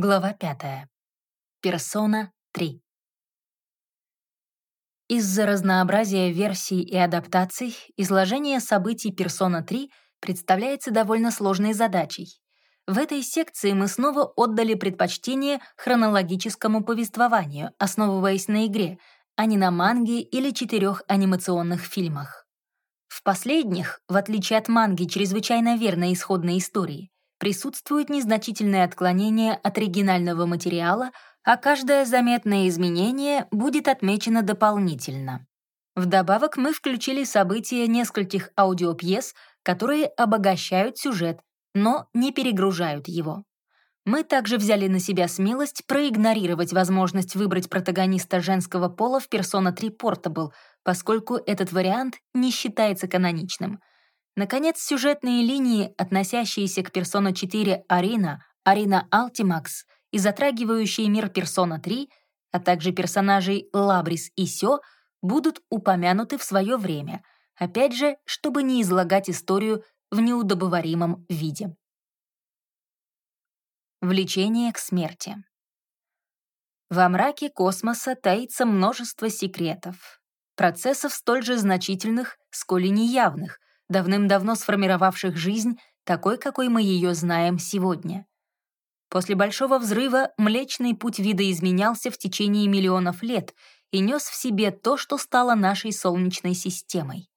Глава 5. Персона 3. Из-за разнообразия версий и адаптаций изложение событий Персона 3 представляется довольно сложной задачей. В этой секции мы снова отдали предпочтение хронологическому повествованию, основываясь на игре, а не на манге или четырех анимационных фильмах. В последних, в отличие от манги чрезвычайно верной исходной истории, присутствуют незначительные отклонения от оригинального материала, а каждое заметное изменение будет отмечено дополнительно. Вдобавок мы включили события нескольких аудиопьес, которые обогащают сюжет, но не перегружают его. Мы также взяли на себя смелость проигнорировать возможность выбрать протагониста женского пола в Persona 3 Portable, поскольку этот вариант не считается каноничным — Наконец, сюжетные линии, относящиеся к Persona 4 Арина, Арина Алтимакс и затрагивающие мир Persona 3, а также персонажей Лабрис и Сё, будут упомянуты в свое время, опять же, чтобы не излагать историю в неудобоваримом виде. Влечение к смерти. Во мраке космоса таится множество секретов, процессов столь же значительных, сколь и неявных, давным-давно сформировавших жизнь такой, какой мы ее знаем сегодня. После Большого взрыва Млечный Путь видоизменялся в течение миллионов лет и нес в себе то, что стало нашей Солнечной системой.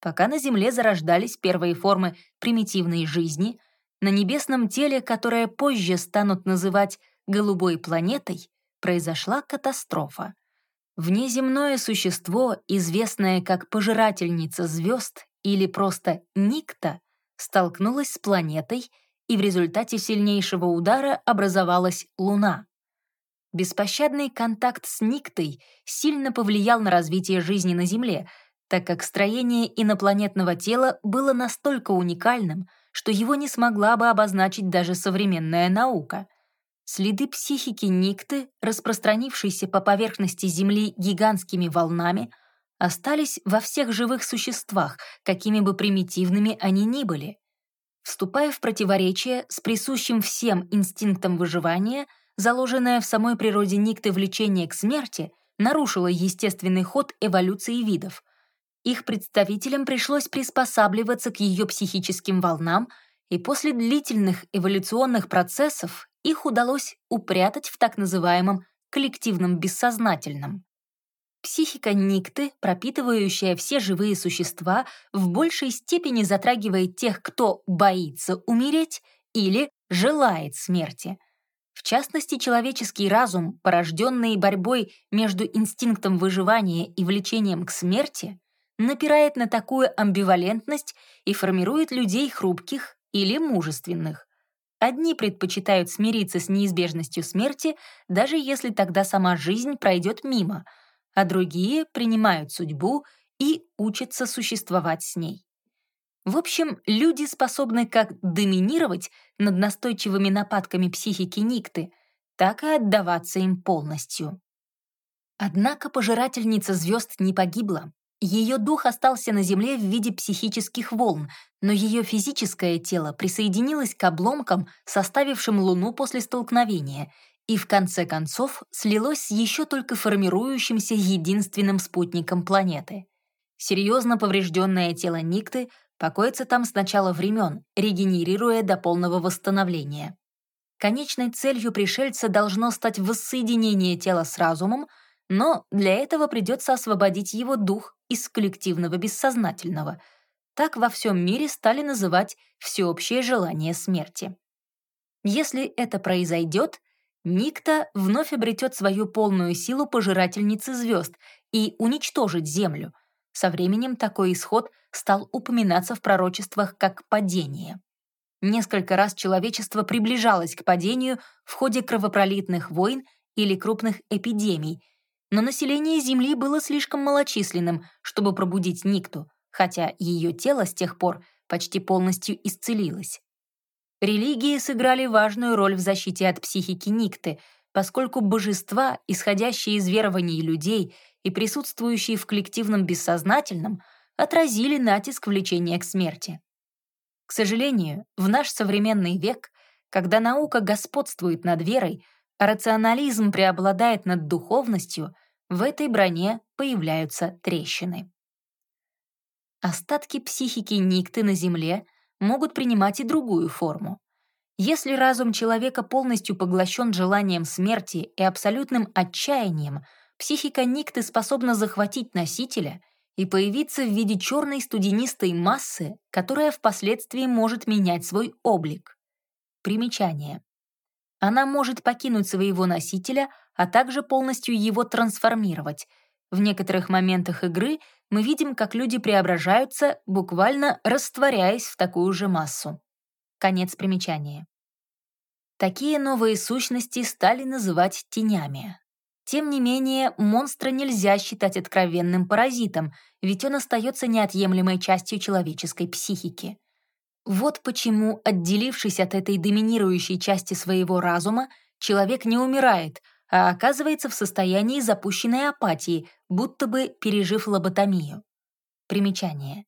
Пока на Земле зарождались первые формы примитивной жизни, на небесном теле, которое позже станут называть «голубой планетой», произошла катастрофа. Внеземное существо, известное как пожирательница звезд или просто Никта, столкнулась с планетой, и в результате сильнейшего удара образовалась Луна. Беспощадный контакт с Никтой сильно повлиял на развитие жизни на Земле, так как строение инопланетного тела было настолько уникальным, что его не смогла бы обозначить даже современная наука. Следы психики Никты, распространившиеся по поверхности Земли гигантскими волнами, остались во всех живых существах, какими бы примитивными они ни были. Вступая в противоречие с присущим всем инстинктом выживания, заложенное в самой природе никты влечение к смерти нарушило естественный ход эволюции видов. Их представителям пришлось приспосабливаться к ее психическим волнам, и после длительных эволюционных процессов их удалось упрятать в так называемом коллективном бессознательном. Психика Никты, пропитывающая все живые существа, в большей степени затрагивает тех, кто боится умереть или желает смерти. В частности, человеческий разум, порожденный борьбой между инстинктом выживания и влечением к смерти, напирает на такую амбивалентность и формирует людей хрупких или мужественных. Одни предпочитают смириться с неизбежностью смерти, даже если тогда сама жизнь пройдет мимо — а другие принимают судьбу и учатся существовать с ней. В общем, люди способны как доминировать над настойчивыми нападками психики Никты, так и отдаваться им полностью. Однако пожирательница звезд не погибла. Ее дух остался на Земле в виде психических волн, но ее физическое тело присоединилось к обломкам, составившим Луну после столкновения, и в конце концов слилось с еще только формирующимся единственным спутником планеты. Серьезно поврежденное тело Никты покоится там с начала времен, регенерируя до полного восстановления. Конечной целью пришельца должно стать воссоединение тела с разумом, но для этого придется освободить его дух из коллективного бессознательного. Так во всем мире стали называть всеобщее желание смерти. Если это произойдет, Никта вновь обретет свою полную силу пожирательницы звезд и уничтожит Землю. Со временем такой исход стал упоминаться в пророчествах как падение. Несколько раз человечество приближалось к падению в ходе кровопролитных войн или крупных эпидемий, но население Земли было слишком малочисленным, чтобы пробудить Никту, хотя ее тело с тех пор почти полностью исцелилось. Религии сыграли важную роль в защите от психики Никты, поскольку божества, исходящие из верований людей и присутствующие в коллективном бессознательном, отразили натиск влечения к смерти. К сожалению, в наш современный век Когда наука господствует над верой, а рационализм преобладает над духовностью, в этой броне появляются трещины. Остатки психики Никты на Земле могут принимать и другую форму. Если разум человека полностью поглощен желанием смерти и абсолютным отчаянием, психика Никты способна захватить носителя и появиться в виде черной студенистой массы, которая впоследствии может менять свой облик. Примечание. Она может покинуть своего носителя, а также полностью его трансформировать. В некоторых моментах игры мы видим, как люди преображаются, буквально растворяясь в такую же массу. Конец примечания. Такие новые сущности стали называть тенями. Тем не менее, монстра нельзя считать откровенным паразитом, ведь он остается неотъемлемой частью человеческой психики. Вот почему, отделившись от этой доминирующей части своего разума, человек не умирает, а оказывается в состоянии запущенной апатии, будто бы пережив лоботомию. Примечание.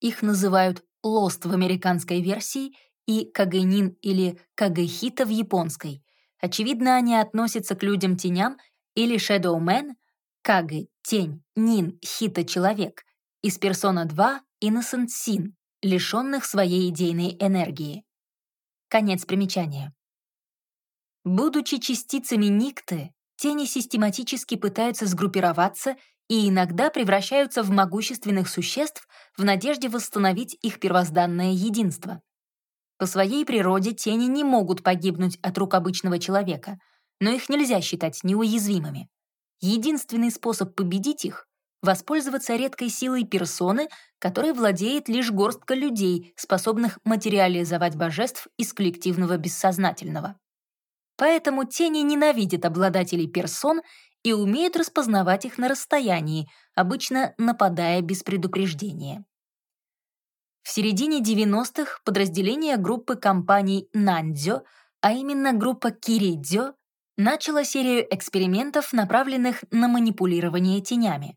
Их называют «лост» в американской версии и «кагэнин» или «кагэхита» в японской. Очевидно, они относятся к людям-теням или «шэдоумен», «кагэ» — «тень», «нин» — «хита» — «человек», из «Персона 2» — «Innocent Sin», лишенных своей идейной энергии. Конец примечания. Будучи частицами никты, тени систематически пытаются сгруппироваться и иногда превращаются в могущественных существ в надежде восстановить их первозданное единство. По своей природе тени не могут погибнуть от рук обычного человека, но их нельзя считать неуязвимыми. Единственный способ победить их воспользоваться редкой силой персоны, которой владеет лишь горстка людей, способных материализовать божеств из коллективного бессознательного. Поэтому тени ненавидят обладателей персон и умеют распознавать их на расстоянии, обычно нападая без предупреждения. В середине 90-х подразделение группы компаний Нандзё, а именно группа Киридзё, начала серию экспериментов, направленных на манипулирование тенями.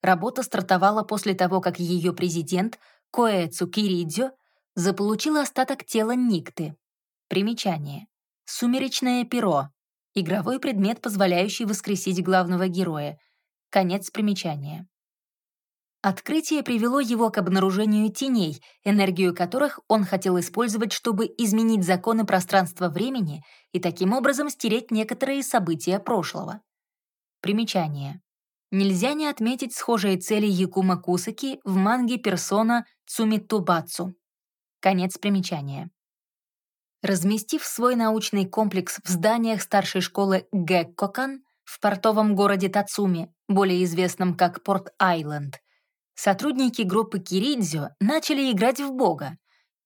Работа стартовала после того, как ее президент, Коэцу Киридзё, заполучил остаток тела Никты. Примечание. Сумеречное перо. Игровой предмет, позволяющий воскресить главного героя. Конец примечания. Открытие привело его к обнаружению теней, энергию которых он хотел использовать, чтобы изменить законы пространства-времени и таким образом стереть некоторые события прошлого. Примечание. Нельзя не отметить схожие цели Якума Кусаки в манге персона Цумитубацу. Конец примечания. Разместив свой научный комплекс в зданиях старшей школы Гэккокан в портовом городе Тацуми, более известном как Порт-Айленд, сотрудники группы Киридзё начали играть в бога.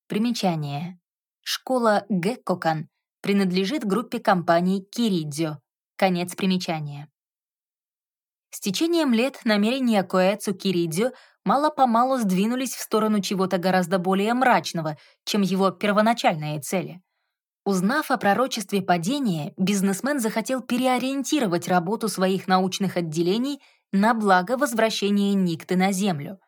Примечание. Школа Гэккокан принадлежит группе компаний Киридзё. Конец примечания. С течением лет намерения Коэцу Киридзё мало-помалу сдвинулись в сторону чего-то гораздо более мрачного, чем его первоначальные цели. Узнав о пророчестве падения, бизнесмен захотел переориентировать работу своих научных отделений на благо возвращения Никты на Землю.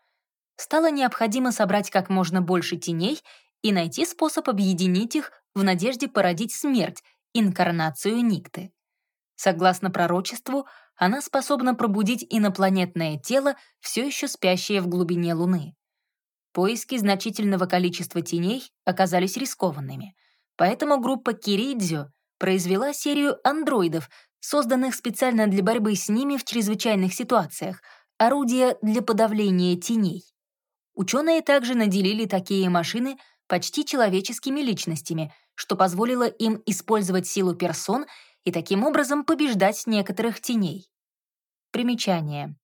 Стало необходимо собрать как можно больше теней и найти способ объединить их в надежде породить смерть, инкарнацию Никты. Согласно пророчеству, она способна пробудить инопланетное тело, все еще спящее в глубине Луны. Поиски значительного количества теней оказались рискованными, поэтому группа Киридзю произвела серию андроидов, созданных специально для борьбы с ними в чрезвычайных ситуациях, орудия для подавления теней. Ученые также наделили такие машины почти человеческими личностями, что позволило им использовать силу персон и таким образом побеждать некоторых теней. Примечание.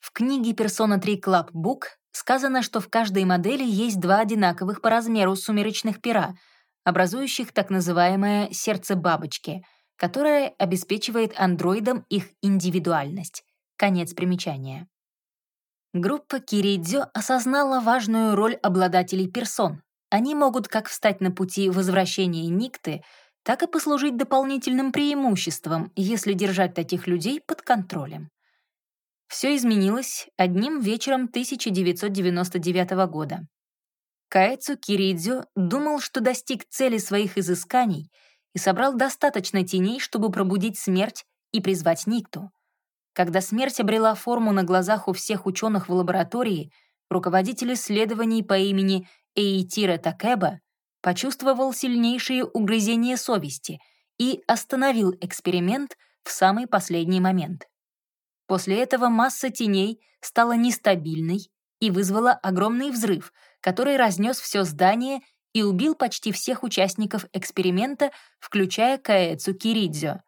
В книге Persona 3 Club Book сказано, что в каждой модели есть два одинаковых по размеру сумеречных пера, образующих так называемое «сердце бабочки», которое обеспечивает андроидам их индивидуальность. Конец примечания. Группа Киридзё осознала важную роль обладателей персон. Они могут как встать на пути возвращения Никты, так и послужить дополнительным преимуществом, если держать таких людей под контролем. Все изменилось одним вечером 1999 года. Каэцу Киридзю думал, что достиг цели своих изысканий и собрал достаточно теней, чтобы пробудить смерть и призвать Никту. Когда смерть обрела форму на глазах у всех ученых в лаборатории, руководитель исследований по имени Эйтира Такеба почувствовал сильнейшие угрызения совести и остановил эксперимент в самый последний момент. После этого масса теней стала нестабильной и вызвала огромный взрыв, который разнес все здание и убил почти всех участников эксперимента, включая Каэцу Киридзё.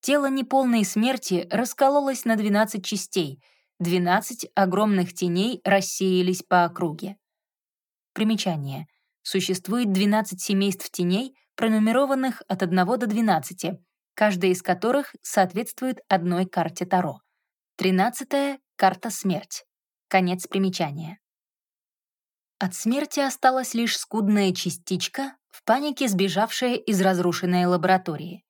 Тело неполной смерти раскололось на 12 частей, 12 огромных теней рассеялись по округе. Примечание. Существует 12 семейств теней, пронумерованных от 1 до 12, каждая из которых соответствует одной карте Таро. Тринадцатая — карта смерть. Конец примечания. От смерти осталась лишь скудная частичка, в панике сбежавшая из разрушенной лаборатории.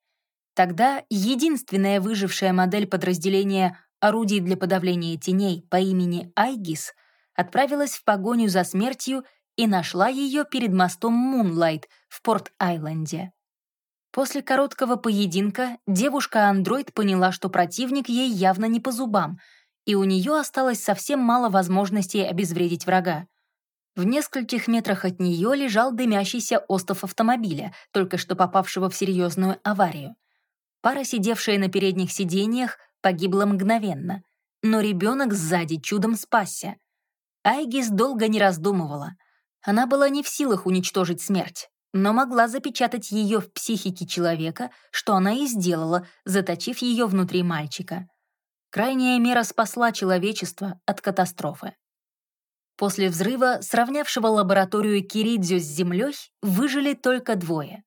Тогда единственная выжившая модель подразделения орудий для подавления теней по имени Айгис отправилась в погоню за смертью и нашла ее перед мостом Мунлайт в Порт-Айленде. После короткого поединка девушка-андроид поняла, что противник ей явно не по зубам, и у нее осталось совсем мало возможностей обезвредить врага. В нескольких метрах от нее лежал дымящийся остов автомобиля, только что попавшего в серьезную аварию. Пара, сидевшая на передних сиденьях, погибла мгновенно, но ребенок сзади чудом спасся. Айгис долго не раздумывала. Она была не в силах уничтожить смерть но могла запечатать ее в психике человека, что она и сделала, заточив ее внутри мальчика. Крайняя мера спасла человечество от катастрофы. После взрыва, сравнявшего лабораторию Киридзю с землей, выжили только двое.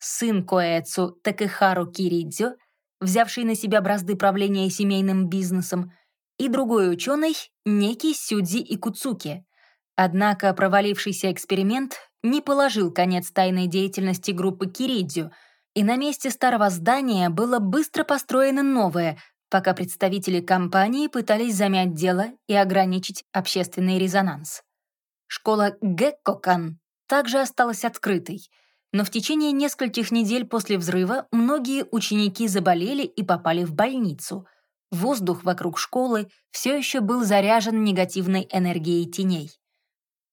Сын Коэцу Такехару Киридзю, взявший на себя бразды правления семейным бизнесом, и другой ученый, некий Сюдзи Икуцуки. Однако провалившийся эксперимент не положил конец тайной деятельности группы Киридзю, и на месте старого здания было быстро построено новое, пока представители компании пытались замять дело и ограничить общественный резонанс. Школа Геккокан также осталась открытой, но в течение нескольких недель после взрыва многие ученики заболели и попали в больницу. Воздух вокруг школы все еще был заряжен негативной энергией теней.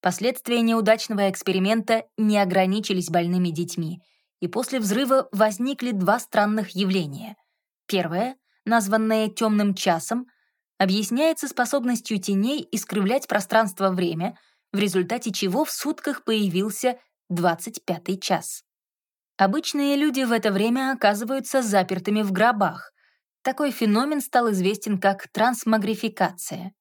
Последствия неудачного эксперимента не ограничились больными детьми, и после взрыва возникли два странных явления. Первое, названное темным часом, объясняется способностью теней искривлять пространство-время, в результате чего в сутках появился 25-й час. Обычные люди в это время оказываются запертыми в гробах. Такой феномен стал известен как трансмагрификация.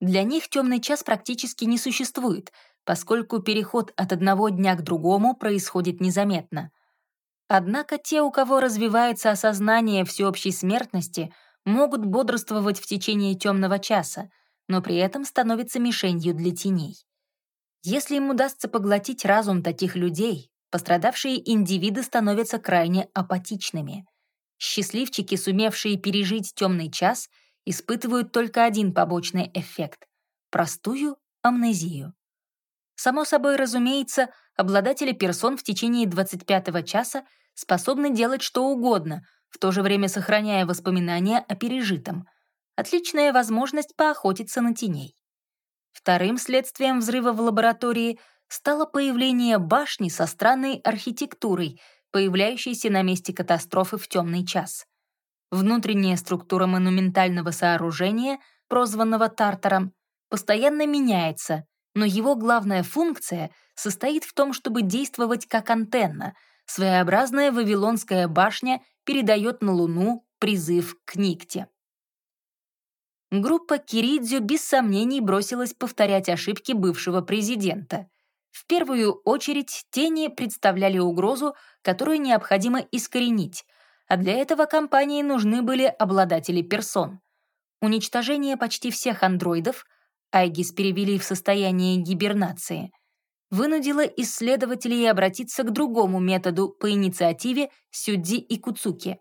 Для них темный час практически не существует, поскольку переход от одного дня к другому происходит незаметно. Однако те, у кого развивается осознание всеобщей смертности, могут бодрствовать в течение темного часа, но при этом становятся мишенью для теней. Если им удастся поглотить разум таких людей, пострадавшие индивиды становятся крайне апатичными. Счастливчики, сумевшие пережить темный час — испытывают только один побочный эффект — простую амнезию. Само собой разумеется, обладатели персон в течение 25-го часа способны делать что угодно, в то же время сохраняя воспоминания о пережитом. Отличная возможность поохотиться на теней. Вторым следствием взрыва в лаборатории стало появление башни со странной архитектурой, появляющейся на месте катастрофы в темный час. Внутренняя структура монументального сооружения, прозванного Тартаром, постоянно меняется, но его главная функция состоит в том, чтобы действовать как антенна. Своеобразная Вавилонская башня передает на Луну призыв к Никте. Группа Киридзю без сомнений бросилась повторять ошибки бывшего президента. В первую очередь тени представляли угрозу, которую необходимо искоренить, а для этого компании нужны были обладатели персон. Уничтожение почти всех андроидов, Айгис перевели в состояние гибернации, вынудило исследователей обратиться к другому методу по инициативе Сюдзи и Куцуки.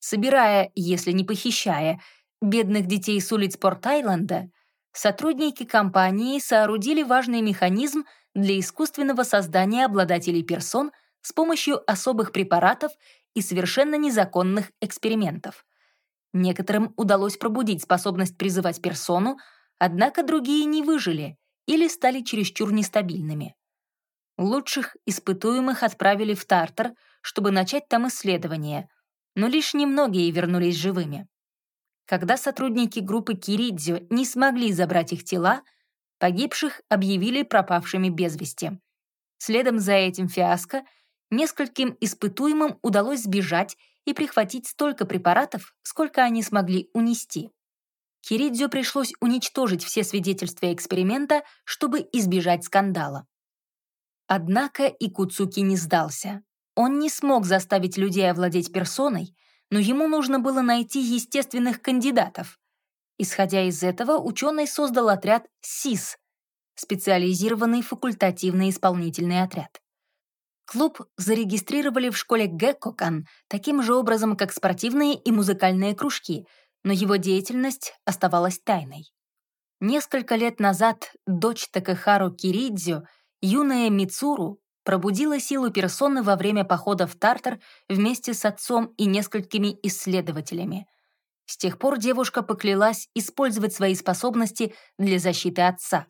Собирая, если не похищая, бедных детей с улиц Порт-Айленда, сотрудники компании соорудили важный механизм для искусственного создания обладателей персон с помощью особых препаратов и совершенно незаконных экспериментов. Некоторым удалось пробудить способность призывать персону, однако другие не выжили или стали чересчур нестабильными. Лучших испытуемых отправили в Тартар, чтобы начать там исследования, но лишь немногие вернулись живыми. Когда сотрудники группы Киридзё не смогли забрать их тела, погибших объявили пропавшими без вести. Следом за этим фиаско нескольким испытуемым удалось сбежать и прихватить столько препаратов, сколько они смогли унести. Киридзю пришлось уничтожить все свидетельства эксперимента, чтобы избежать скандала. Однако и Куцуки не сдался. Он не смог заставить людей овладеть персоной, но ему нужно было найти естественных кандидатов. Исходя из этого, ученый создал отряд СИС — специализированный факультативный исполнительный отряд. Клуб зарегистрировали в школе Геккокан таким же образом, как спортивные и музыкальные кружки, но его деятельность оставалась тайной. Несколько лет назад дочь Такахару Киридзю, юная Мицуру, пробудила силу персоны во время похода в Тартар вместе с отцом и несколькими исследователями. С тех пор девушка поклялась использовать свои способности для защиты отца.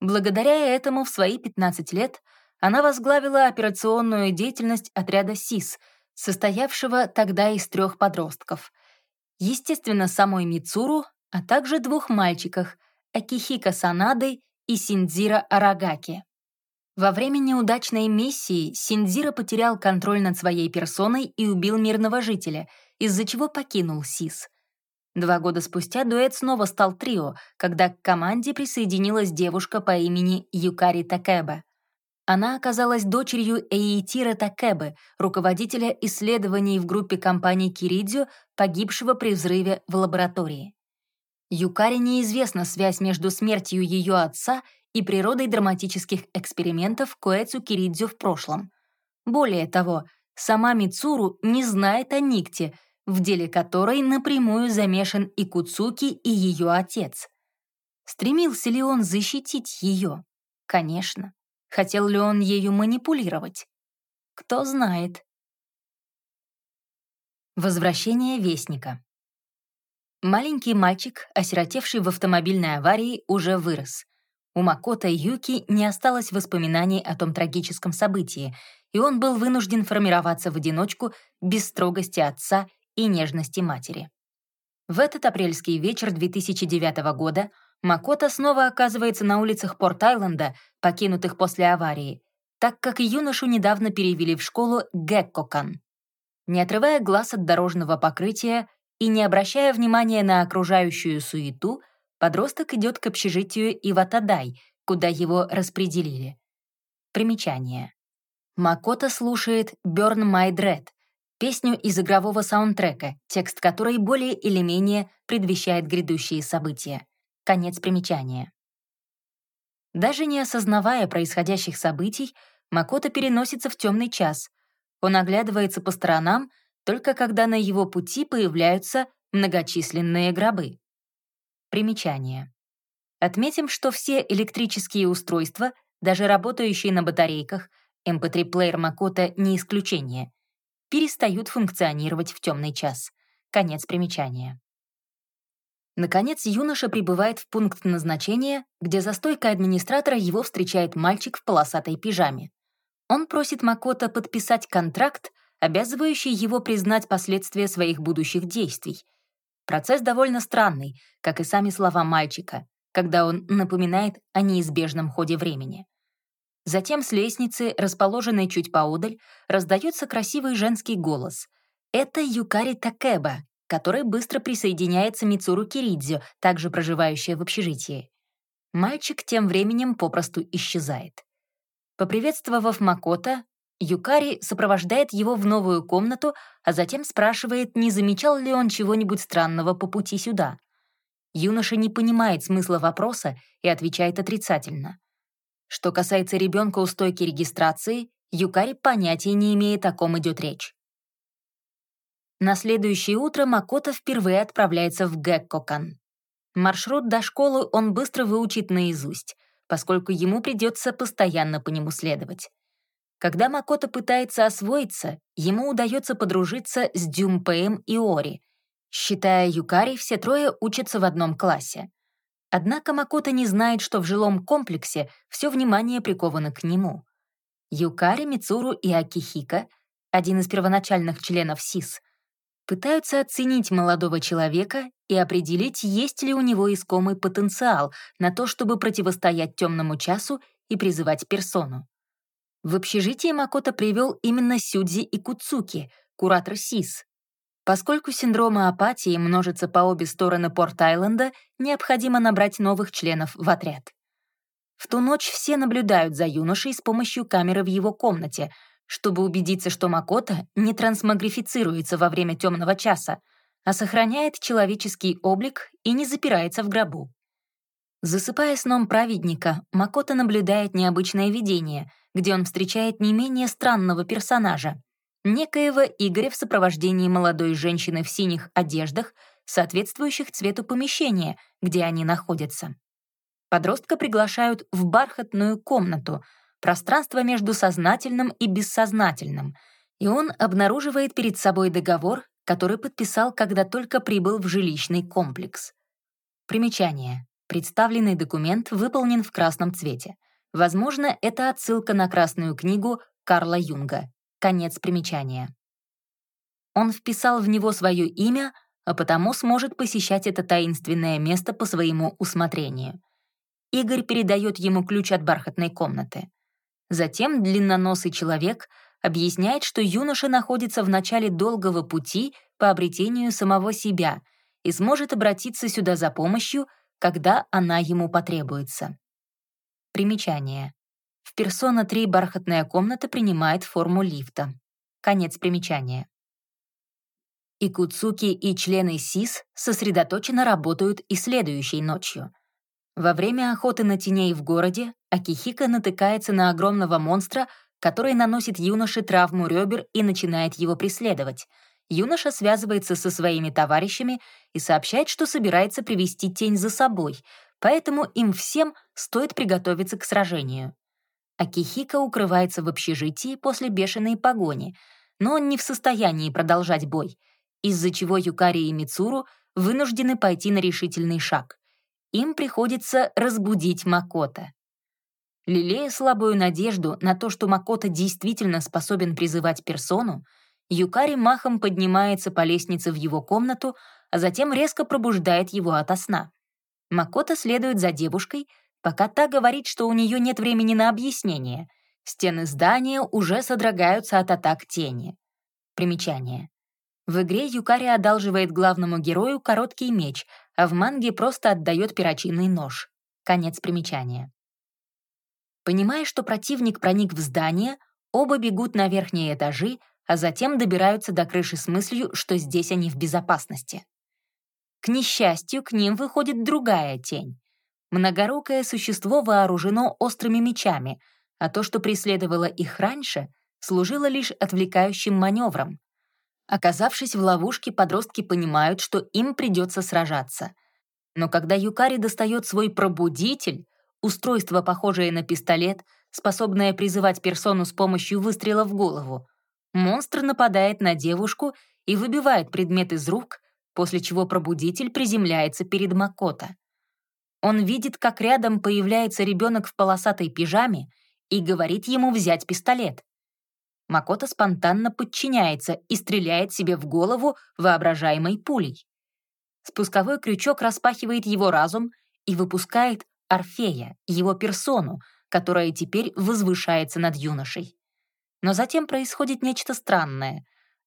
Благодаря этому в свои 15 лет она возглавила операционную деятельность отряда СИС, состоявшего тогда из трех подростков. Естественно, самой Мицуру, а также двух мальчиках — Акихика Санады и Синдзира Арагаки. Во время неудачной миссии Синдзира потерял контроль над своей персоной и убил мирного жителя, из-за чего покинул СИС. Два года спустя дуэт снова стал трио, когда к команде присоединилась девушка по имени Юкари Такэба. Она оказалась дочерью Эйитира Такебе, руководителя исследований в группе компании Киридзю, погибшего при взрыве в лаборатории. Юкари неизвестна связь между смертью ее отца и природой драматических экспериментов Коэцу Киридзю в прошлом. Более того, сама Мицуру не знает о Никте, в деле которой напрямую замешан и Куцуки, и ее отец. Стремился ли он защитить ее? Конечно. Хотел ли он ею манипулировать? Кто знает. Возвращение Вестника. Маленький мальчик, осиротевший в автомобильной аварии, уже вырос. У Макота Юки не осталось воспоминаний о том трагическом событии, и он был вынужден формироваться в одиночку без строгости отца и нежности матери. В этот апрельский вечер 2009 года Макота снова оказывается на улицах Порт-Айленда, покинутых после аварии, так как юношу недавно перевели в школу Геккокан. Не отрывая глаз от дорожного покрытия и не обращая внимания на окружающую суету, подросток идет к общежитию Иватадай, куда его распределили. Примечание. Макота слушает «Burn My Dread», песню из игрового саундтрека, текст которой более или менее предвещает грядущие события. Конец примечания. Даже не осознавая происходящих событий, Макото переносится в темный час. Он оглядывается по сторонам, только когда на его пути появляются многочисленные гробы. Примечание. Отметим, что все электрические устройства, даже работающие на батарейках, MP3-плеер Макото не исключение, перестают функционировать в темный час. Конец примечания. Наконец, юноша прибывает в пункт назначения, где за стойкой администратора его встречает мальчик в полосатой пижаме. Он просит Макото подписать контракт, обязывающий его признать последствия своих будущих действий. Процесс довольно странный, как и сами слова мальчика, когда он напоминает о неизбежном ходе времени. Затем с лестницы, расположенной чуть поодаль, раздается красивый женский голос. Это Юкари Такеба, которой быстро присоединяется Мицуру Киридзю, также проживающая в общежитии. Мальчик тем временем попросту исчезает. Поприветствовав Макота, Юкари сопровождает его в новую комнату, а затем спрашивает, не замечал ли он чего-нибудь странного по пути сюда. Юноша не понимает смысла вопроса и отвечает отрицательно. Что касается ребенка у стойки регистрации, Юкари понятия не имеет, о ком идет речь. На следующее утро Макото впервые отправляется в Геккокан. Маршрут до школы он быстро выучит наизусть. поскольку ему придется постоянно по нему следовать. Когда Макото пытается освоиться, ему удается подружиться с Дюмпеем и Ори. Считая Юкари, все трое учатся в одном классе. Однако Макото не знает, что в жилом комплексе все внимание приковано к нему. Юкари, Мицуру и Акихика, один из первоначальных членов СИС, пытаются оценить молодого человека и определить, есть ли у него искомый потенциал на то, чтобы противостоять темному часу и призывать персону. В общежитие Макото привел именно Сюдзи и Куцуки, куратор СИС. Поскольку синдромы апатии множатся по обе стороны Порт-Айленда, необходимо набрать новых членов в отряд. В ту ночь все наблюдают за юношей с помощью камеры в его комнате, чтобы убедиться, что Макото не трансмагрифицируется во время темного часа, а сохраняет человеческий облик и не запирается в гробу. Засыпая сном праведника, Макото наблюдает необычное видение — где он встречает не менее странного персонажа, некоего Игоря в сопровождении молодой женщины в синих одеждах, соответствующих цвету помещения, где они находятся. Подростка приглашают в бархатную комнату, пространство между сознательным и бессознательным, и он обнаруживает перед собой договор, который подписал, когда только прибыл в жилищный комплекс. Примечание. Представленный документ выполнен в красном цвете. Возможно, это отсылка на Красную книгу Карла Юнга. Конец примечания. Он вписал в него свое имя, а потому сможет посещать это таинственное место по своему усмотрению. Игорь передает ему ключ от бархатной комнаты. Затем длинноносый человек объясняет, что юноша находится в начале долгого пути по обретению самого себя и сможет обратиться сюда за помощью, когда она ему потребуется. Примечание. В «Персона 3» бархатная комната принимает форму лифта. Конец примечания. И Куцуки, и члены СИС сосредоточенно работают и следующей ночью. Во время охоты на теней в городе Акихика натыкается на огромного монстра, который наносит юноше травму ребер и начинает его преследовать. Юноша связывается со своими товарищами и сообщает, что собирается привести тень за собой, поэтому им всем стоит приготовиться к сражению. Акихика укрывается в общежитии после бешеной погони, но он не в состоянии продолжать бой, из-за чего Юкари и Мицуру вынуждены пойти на решительный шаг. Им приходится разбудить Макота. Лелея слабую надежду на то, что Макота действительно способен призывать персону, Юкари махом поднимается по лестнице в его комнату, а затем резко пробуждает его ото сна. Макота следует за девушкой, пока та говорит, что у нее нет времени на объяснение. Стены здания уже содрогаются от атак тени. Примечание. В игре Юкари одалживает главному герою короткий меч, а в манге просто отдает перочинный нож. Конец примечания. Понимая, что противник проник в здание, оба бегут на верхние этажи, а затем добираются до крыши с мыслью, что здесь они в безопасности. К несчастью, к ним выходит другая тень. Многорукое существо вооружено острыми мечами, а то, что преследовало их раньше, служило лишь отвлекающим маневром. Оказавшись в ловушке, подростки понимают, что им придется сражаться. Но когда Юкари достает свой пробудитель, устройство, похожее на пистолет, способное призывать персону с помощью выстрела в голову, монстр нападает на девушку и выбивает предмет из рук, после чего пробудитель приземляется перед Макото. Он видит, как рядом появляется ребенок в полосатой пижаме и говорит ему взять пистолет. Макото спонтанно подчиняется и стреляет себе в голову воображаемой пулей. Спусковой крючок распахивает его разум и выпускает Орфея, его персону, которая теперь возвышается над юношей. Но затем происходит нечто странное.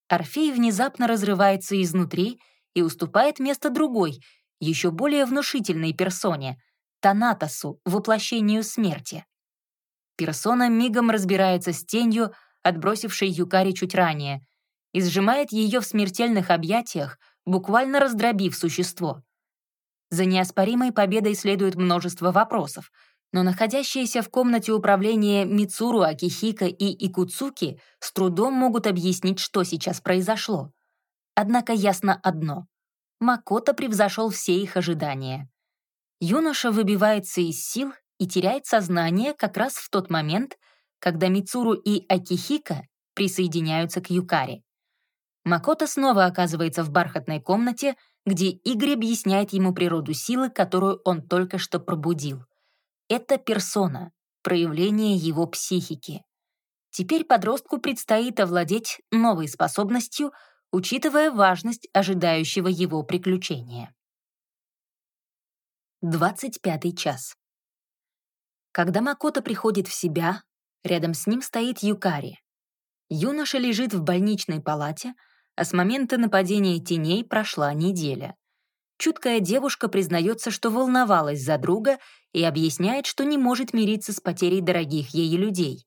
Орфей внезапно разрывается изнутри и уступает место другой, еще более внушительной персоне — Танатосу, воплощению смерти. Персона мигом разбирается с тенью, отбросившей Юкари чуть ранее, и сжимает ее в смертельных объятиях, буквально раздробив существо. За неоспоримой победой следует множество вопросов, но находящиеся в комнате управления Мицуру, Акихика и Икуцуки с трудом могут объяснить, что сейчас произошло. Однако ясно одно — Макото превзошел все их ожидания. Юноша выбивается из сил и теряет сознание как раз в тот момент, когда Мицуру и Акихика присоединяются к Юкари. Макото снова оказывается в бархатной комнате, где Игорь объясняет ему природу силы, которую он только что пробудил. Это персона, проявление его психики. Теперь подростку предстоит овладеть новой способностью, учитывая важность ожидающего его приключения. 25 час. Когда Макото приходит в себя, рядом с ним стоит Юкари. Юноша лежит в больничной палате, а с момента нападения теней прошла неделя. Чуткая девушка признается, что волновалась за друга и объясняет, что не может мириться с потерей дорогих ей людей.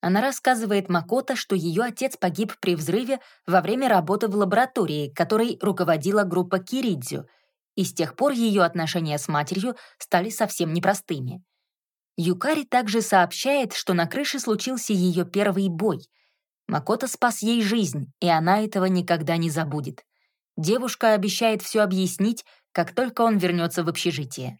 Она рассказывает Макото, что ее отец погиб при взрыве во время работы в лаборатории, которой руководила группа Киридзю, и с тех пор ее отношения с матерью стали совсем непростыми. Юкари также сообщает, что на крыше случился ее первый бой. Макото спас ей жизнь, и она этого никогда не забудет. Девушка обещает все объяснить, как только он вернется в общежитие.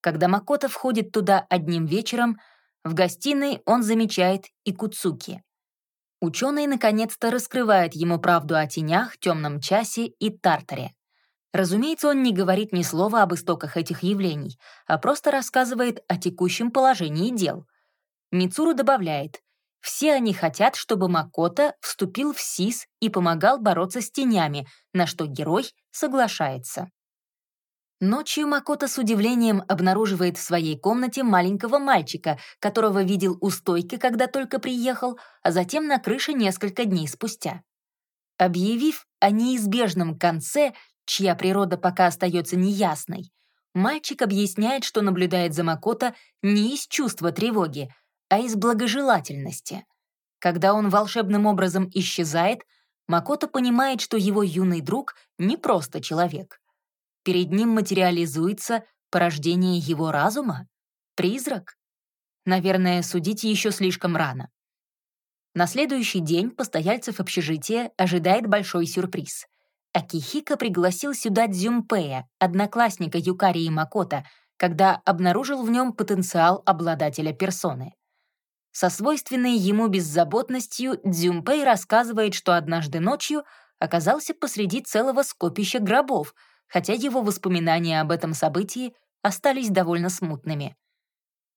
Когда Макото входит туда одним вечером, в гостиной он замечает и Куцуки. Ученый наконец-то раскрывает ему правду о тенях, темном часе и тартаре. Разумеется, он не говорит ни слова об истоках этих явлений, а просто рассказывает о текущем положении дел. Мицуру добавляет, все они хотят, чтобы Макото вступил в СИС и помогал бороться с тенями, на что герой соглашается. Ночью Макото с удивлением обнаруживает в своей комнате маленького мальчика, которого видел у стойки, когда только приехал, а затем на крыше несколько дней спустя. Объявив о неизбежном конце, чья природа пока остается неясной, мальчик объясняет, что наблюдает за Макото не из чувства тревоги, а из благожелательности. Когда он волшебным образом исчезает, Макото понимает, что его юный друг не просто человек. Перед ним материализуется порождение его разума? Призрак? Наверное, судить еще слишком рано. На следующий день постояльцев общежития ожидает большой сюрприз. Акихика пригласил сюда Дзюмпея, одноклассника Юкари и Макото, когда обнаружил в нем потенциал обладателя персоны. Со свойственной ему беззаботностью Дзюмпей рассказывает, что однажды ночью оказался посреди целого скопища гробов, хотя его воспоминания об этом событии остались довольно смутными.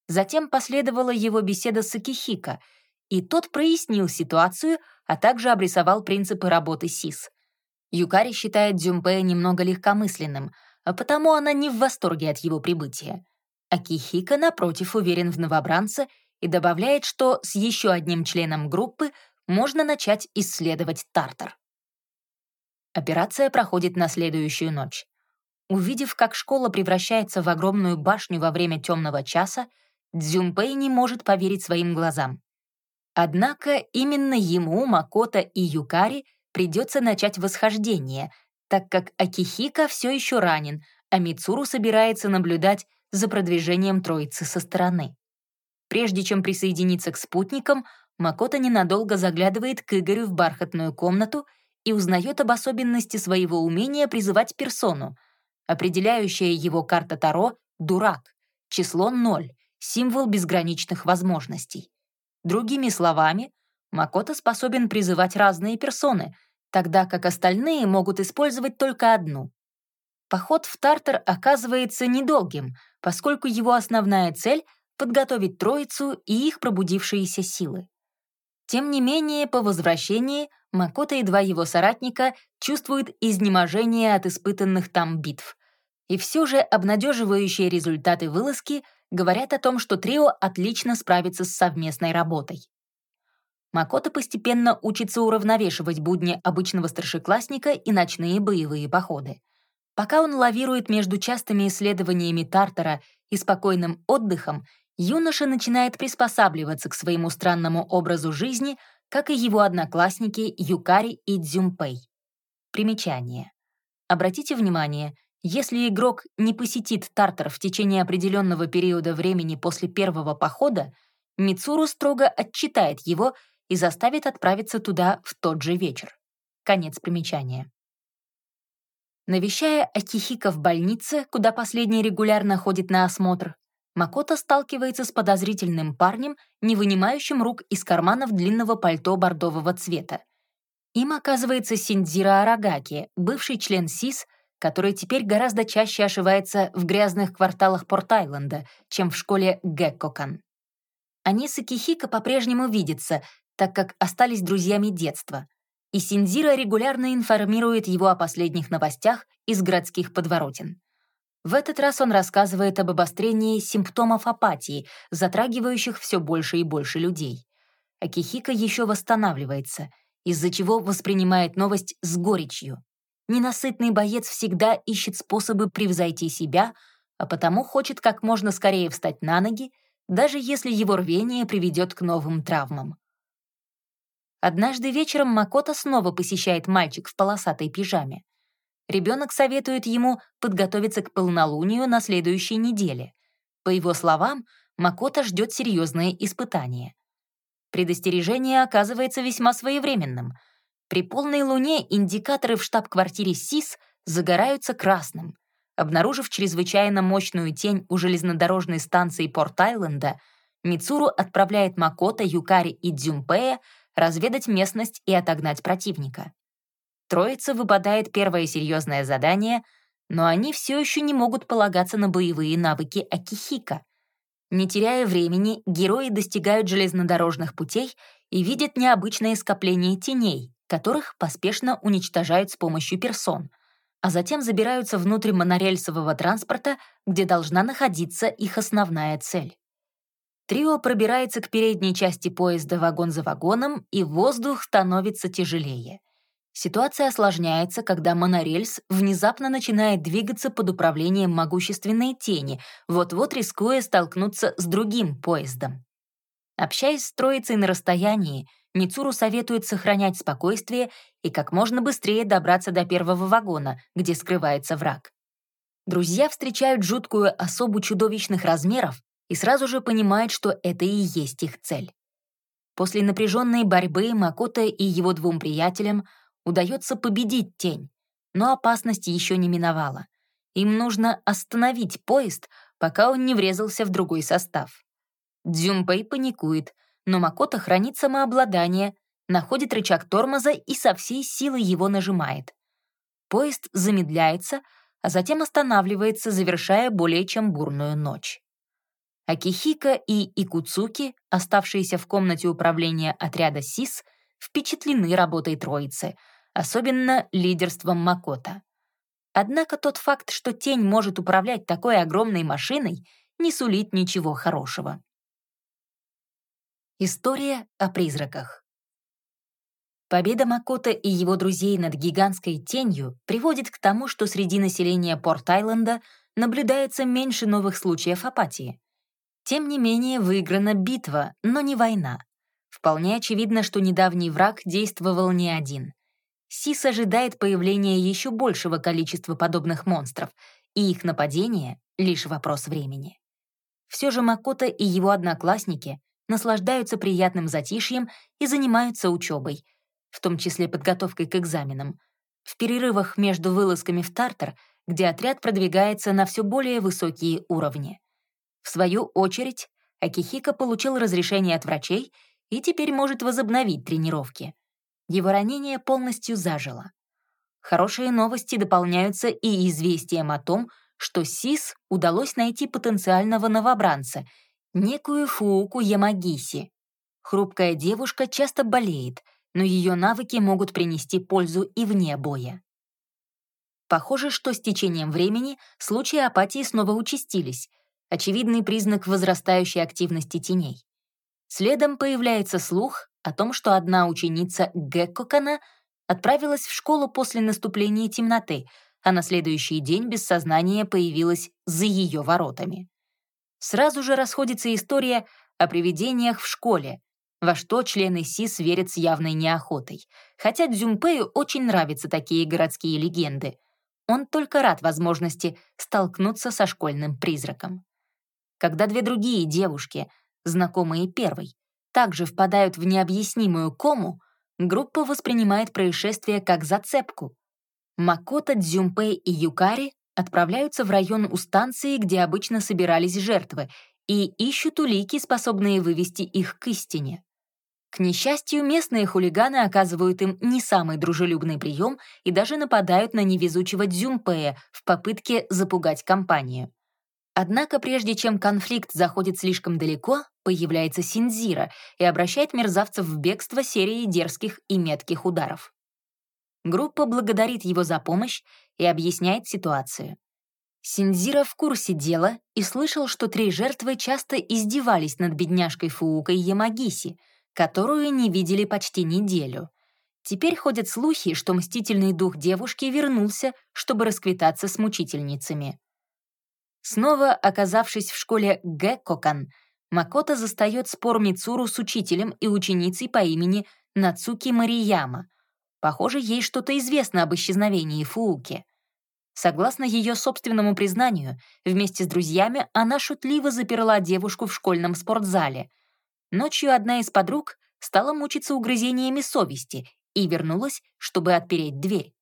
Затем последовала его беседа с Акихика, и тот прояснил ситуацию, а также обрисовал принципы работы СИС. Юкари считает Дзюмпея немного легкомысленным, а потому она не в восторге от его прибытия. Акихика, напротив, уверен в новобранце и добавляет, что с еще одним членом группы можно начать исследовать Тартар. Операция проходит на следующую ночь. Увидев, как школа превращается в огромную башню во время темного часа, Дзюмпэй не может поверить своим глазам. Однако именно ему, Макото и Юкари придется начать восхождение, так как Акихика все еще ранен, а Мицуру собирается наблюдать за продвижением троицы со стороны. Прежде чем присоединиться к спутникам, Макото ненадолго заглядывает к Игорю в бархатную комнату и узнает об особенности своего умения призывать персону. Определяющая его карта Таро — дурак, число 0, символ безграничных возможностей. Другими словами, Макото способен призывать разные персоны, тогда как остальные могут использовать только одну. Поход в Тартар оказывается недолгим, поскольку его основная цель — подготовить троицу и их пробудившиеся силы. Тем не менее, по возвращении Макото и два его соратника чувствуют изнеможение от испытанных там битв. И все же обнадеживающие результаты вылазки говорят о том, что трио отлично справится с совместной работой. Макото постепенно учится уравновешивать будни обычного старшеклассника и ночные боевые походы. Пока он лавирует между частыми исследованиями Тартара и спокойным отдыхом, юноша начинает приспосабливаться к своему странному образу жизни, как и его одноклассники Юкари и Дзюмпэй. Примечание. Обратите внимание, если игрок не посетит Тартар в течение определенного периода времени после первого похода, Мицуру строго отчитает его и заставит отправиться туда в тот же вечер. Конец примечания. Навещая Акихика в больнице, куда последний регулярно ходит на осмотр, Макото сталкивается с подозрительным парнем, не вынимающим рук из карманов длинного пальто бордового цвета. Им оказывается Синдзира Арагаки, бывший член СИС, который теперь гораздо чаще ошивается в грязных кварталах Порт-Айленда, чем в школе Геккокан. Они с Акихико по-прежнему видятся, так как остались друзьями детства, и Синдзира регулярно информирует его о последних новостях из городских подворотен. В этот раз он рассказывает об обострении симптомов апатии, затрагивающих все больше и больше людей. Акихика еще восстанавливается, из-за чего воспринимает новость с горечью. Ненасытный боец всегда ищет способы превзойти себя, а потому хочет как можно скорее встать на ноги, даже если его рвение приведет к новым травмам. Однажды вечером Макото снова посещает мальчик в полосатой пижаме ребенок советует ему подготовиться к полнолунию на следующей неделе. По его словам, Макото ждет серьезное испытание. Предостережение оказывается весьма своевременным. При полной луне индикаторы в штаб-квартире СИС загораются красным. Обнаружив чрезвычайно мощную тень у железнодорожной станции Порт-Айленда, Мицуру отправляет Макото, Юкари и Дзюмпея разведать местность и отогнать противника. Троице выпадает первое серьезное задание, но они все еще не могут полагаться на боевые навыки Акихика. Не теряя времени, герои достигают железнодорожных путей и видят необычное скопление теней, которых поспешно уничтожают с помощью персон, а затем забираются внутрь монорельсового транспорта, где должна находиться их основная цель. Трио пробирается к передней части поезда вагон за вагоном, и воздух становится тяжелее. Ситуация осложняется, когда монорельс внезапно начинает двигаться под управлением могущественной тени, вот-вот рискуя столкнуться с другим поездом. Общаясь с троицей на расстоянии, Мицуру советует сохранять спокойствие и как можно быстрее добраться до первого вагона, где скрывается враг. Друзья встречают жуткую особу чудовищных размеров и сразу же понимают, что это и есть их цель. После напряженной борьбы Макото и его двум приятелям удается победить тень, но опасность еще не миновала. Им нужно остановить поезд, пока он не врезался в другой состав. Дзюмпэй паникует, но Макото хранит самообладание, находит рычаг тормоза и со всей силы его нажимает. Поезд замедляется, а затем останавливается, завершая более чем бурную ночь. Акихика и Икуцуки, оставшиеся в комнате управления отряда СИС, впечатлены работой троицы, особенно лидерством Макота. Однако тот факт, что тень может управлять такой огромной машиной, не сулит ничего хорошего. История о призраках. Победа Макота и его друзей над гигантской тенью приводит к тому, что среди населения Порт-Айленда наблюдается меньше новых случаев апатии. Тем не менее, выиграна битва, но не война. Вполне очевидно, что недавний враг действовал не один. Сис ожидает появления еще большего количества подобных монстров, и их нападение — лишь вопрос времени. Все же Макото и его одноклассники наслаждаются приятным затишьем и занимаются учебой, в том числе подготовкой к экзаменам. В перерывах между вылазками в Тартар, где отряд продвигается на все более высокие уровни. В свою очередь, Акихика получил разрешение от врачей и теперь может возобновить тренировки. Его ранение полностью зажило. Хорошие новости дополняются и известием о том, что СИС удалось найти потенциального новобранца, некую Фууку Ямагиси. Хрупкая девушка часто болеет, но ее навыки могут принести пользу и вне боя. Похоже, что с течением времени случаи апатии снова участились, очевидный признак возрастающей активности теней. Следом появляется слух о том, что одна ученица Геккокана отправилась в школу после наступления темноты, а на следующий день без сознания появилась за ее воротами. Сразу же расходится история о привидениях в школе, во что члены СИС верят с явной неохотой, хотя Дзюмпею очень нравятся такие городские легенды. Он только рад возможности столкнуться со школьным призраком. Когда две другие девушки, знакомые первой, также впадают в необъяснимую кому, группа воспринимает происшествие как зацепку. Макото, Дзюмпэй и Юкари отправляются в район у станции, где обычно собирались жертвы, и ищут улики, способные вывести их к истине. К несчастью, местные хулиганы оказывают им не самый дружелюбный прием и даже нападают на невезучего Дзюмпея в попытке запугать компанию. Однако прежде чем конфликт заходит слишком далеко, появляется Синзира и обращает мерзавцев в бегство серией дерзких и метких ударов. Группа благодарит его за помощь и объясняет ситуацию. Синзира в курсе дела и слышал, что три жертвы часто издевались над бедняжкой Фуукой Ямагиси — которую не видели почти неделю. Теперь ходят слухи, что мстительный дух девушки вернулся, чтобы расквитаться с мучительницами. Снова оказавшись в школе Гэкокан, Макото застает спор Мицуру с учителем и ученицей по имени Нацуки Марияма. Похоже, ей что-то известно об исчезновении Фууки. Согласно ее собственному признанию, вместе с друзьями она шутливо заперла девушку в школьном спортзале, Ночью одна из подруг стала мучиться угрызениями совести и вернулась, чтобы отпереть дверь.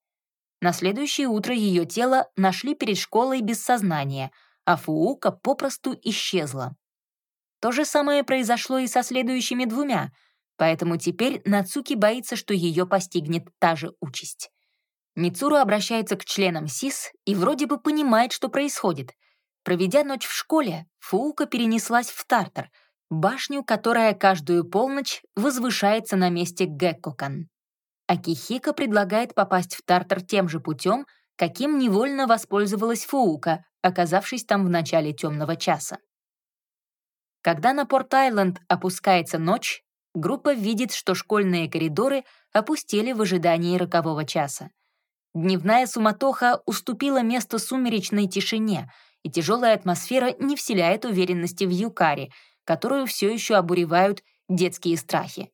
На следующее утро ее тело нашли перед школой без сознания, а Фуука попросту исчезла. То же самое произошло и со следующими двумя, поэтому теперь Нацуки боится, что ее постигнет та же участь. Мицуру обращается к членам СИС и вроде бы понимает, что происходит. Проведя ночь в школе, Фуука перенеслась в Тартар — башню, которая каждую полночь возвышается на месте Геккокан. Акихика предлагает попасть в Тартар тем же путем, каким невольно воспользовалась Фуука, оказавшись там в начале темного часа. Когда на Порт-Айленд опускается ночь, группа видит, что школьные коридоры опустели в ожидании рокового часа. Дневная суматоха уступила место сумеречной тишине, и тяжелая атмосфера не вселяет уверенности в Юкари — которую все еще обуревают детские страхи.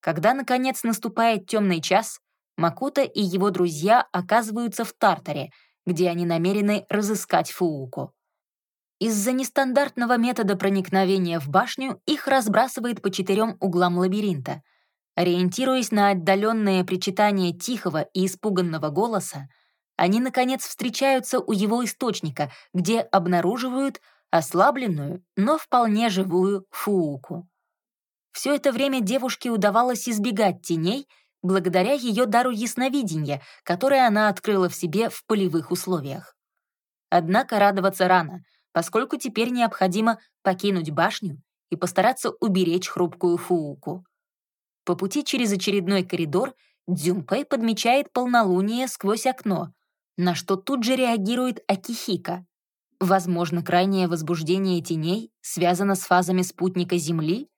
Когда, наконец, наступает темный час, Макута и его друзья оказываются в Тартаре, где они намерены разыскать Фууку. Из-за нестандартного метода проникновения в башню их разбрасывает по четырем углам лабиринта. Ориентируясь на отдаленное причитание тихого и испуганного голоса, они, наконец, встречаются у его источника, где обнаруживают ослабленную, но вполне живую Фууку. Все это время девушке удавалось избегать теней благодаря ее дару ясновидения, которое она открыла в себе в полевых условиях. Однако радоваться рано, поскольку теперь необходимо покинуть башню и постараться уберечь хрупкую Фууку. По пути через очередной коридор Дзюмпэй подмечает полнолуние сквозь окно, на что тут же реагирует Акихика. Возможно, крайнее возбуждение теней связано с фазами спутника Земли?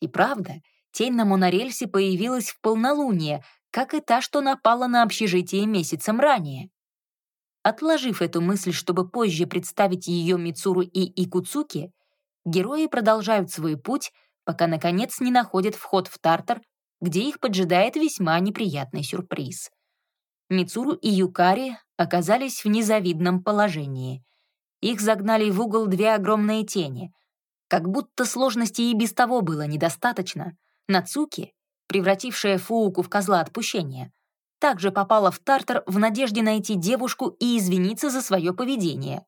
И правда, тень на монорельсе появилась в полнолуние, как и та, что напала на общежитие месяцем ранее. Отложив эту мысль, чтобы позже представить ее Мицуру и Икуцуки, герои продолжают свой путь, пока, наконец, не находят вход в Тартар, где их поджидает весьма неприятный сюрприз. Мицуру и Юкари оказались в незавидном положении — их загнали в угол две огромные тени. Как будто сложности и без того было недостаточно. Нацуки, превратившая Фууку в козла отпущения, также попала в Тартар в надежде найти девушку и извиниться за свое поведение.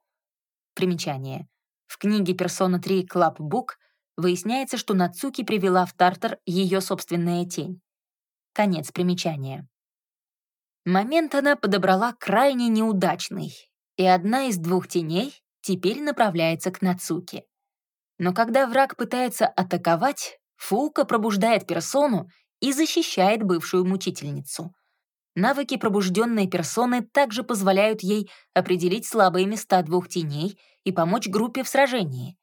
Примечание. В книге «Персона 3. Клаббук» выясняется, что Нацуки привела в Тартар ее собственная тень. Конец примечания. Момент она подобрала крайне неудачный, и одна из двух теней теперь направляется к Нацуке. Но когда враг пытается атаковать, Фука пробуждает персону и защищает бывшую мучительницу. Навыки пробужденной персоны также позволяют ей определить слабые места двух теней и помочь группе в сражении.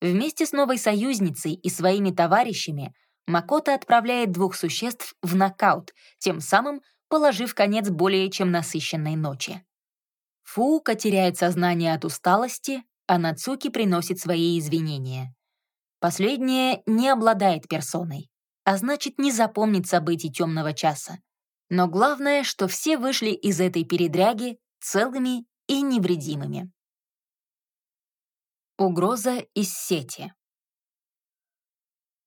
Вместе с новой союзницей и своими товарищами Макота отправляет двух существ в нокаут, тем самым положив конец более чем насыщенной ночи. Фуука теряет сознание от усталости, а Нацуки приносит свои извинения. Последнее не обладает персоной, а значит, не запомнит событий темного часа. Но главное, что все вышли из этой передряги целыми и невредимыми. Угроза из сети.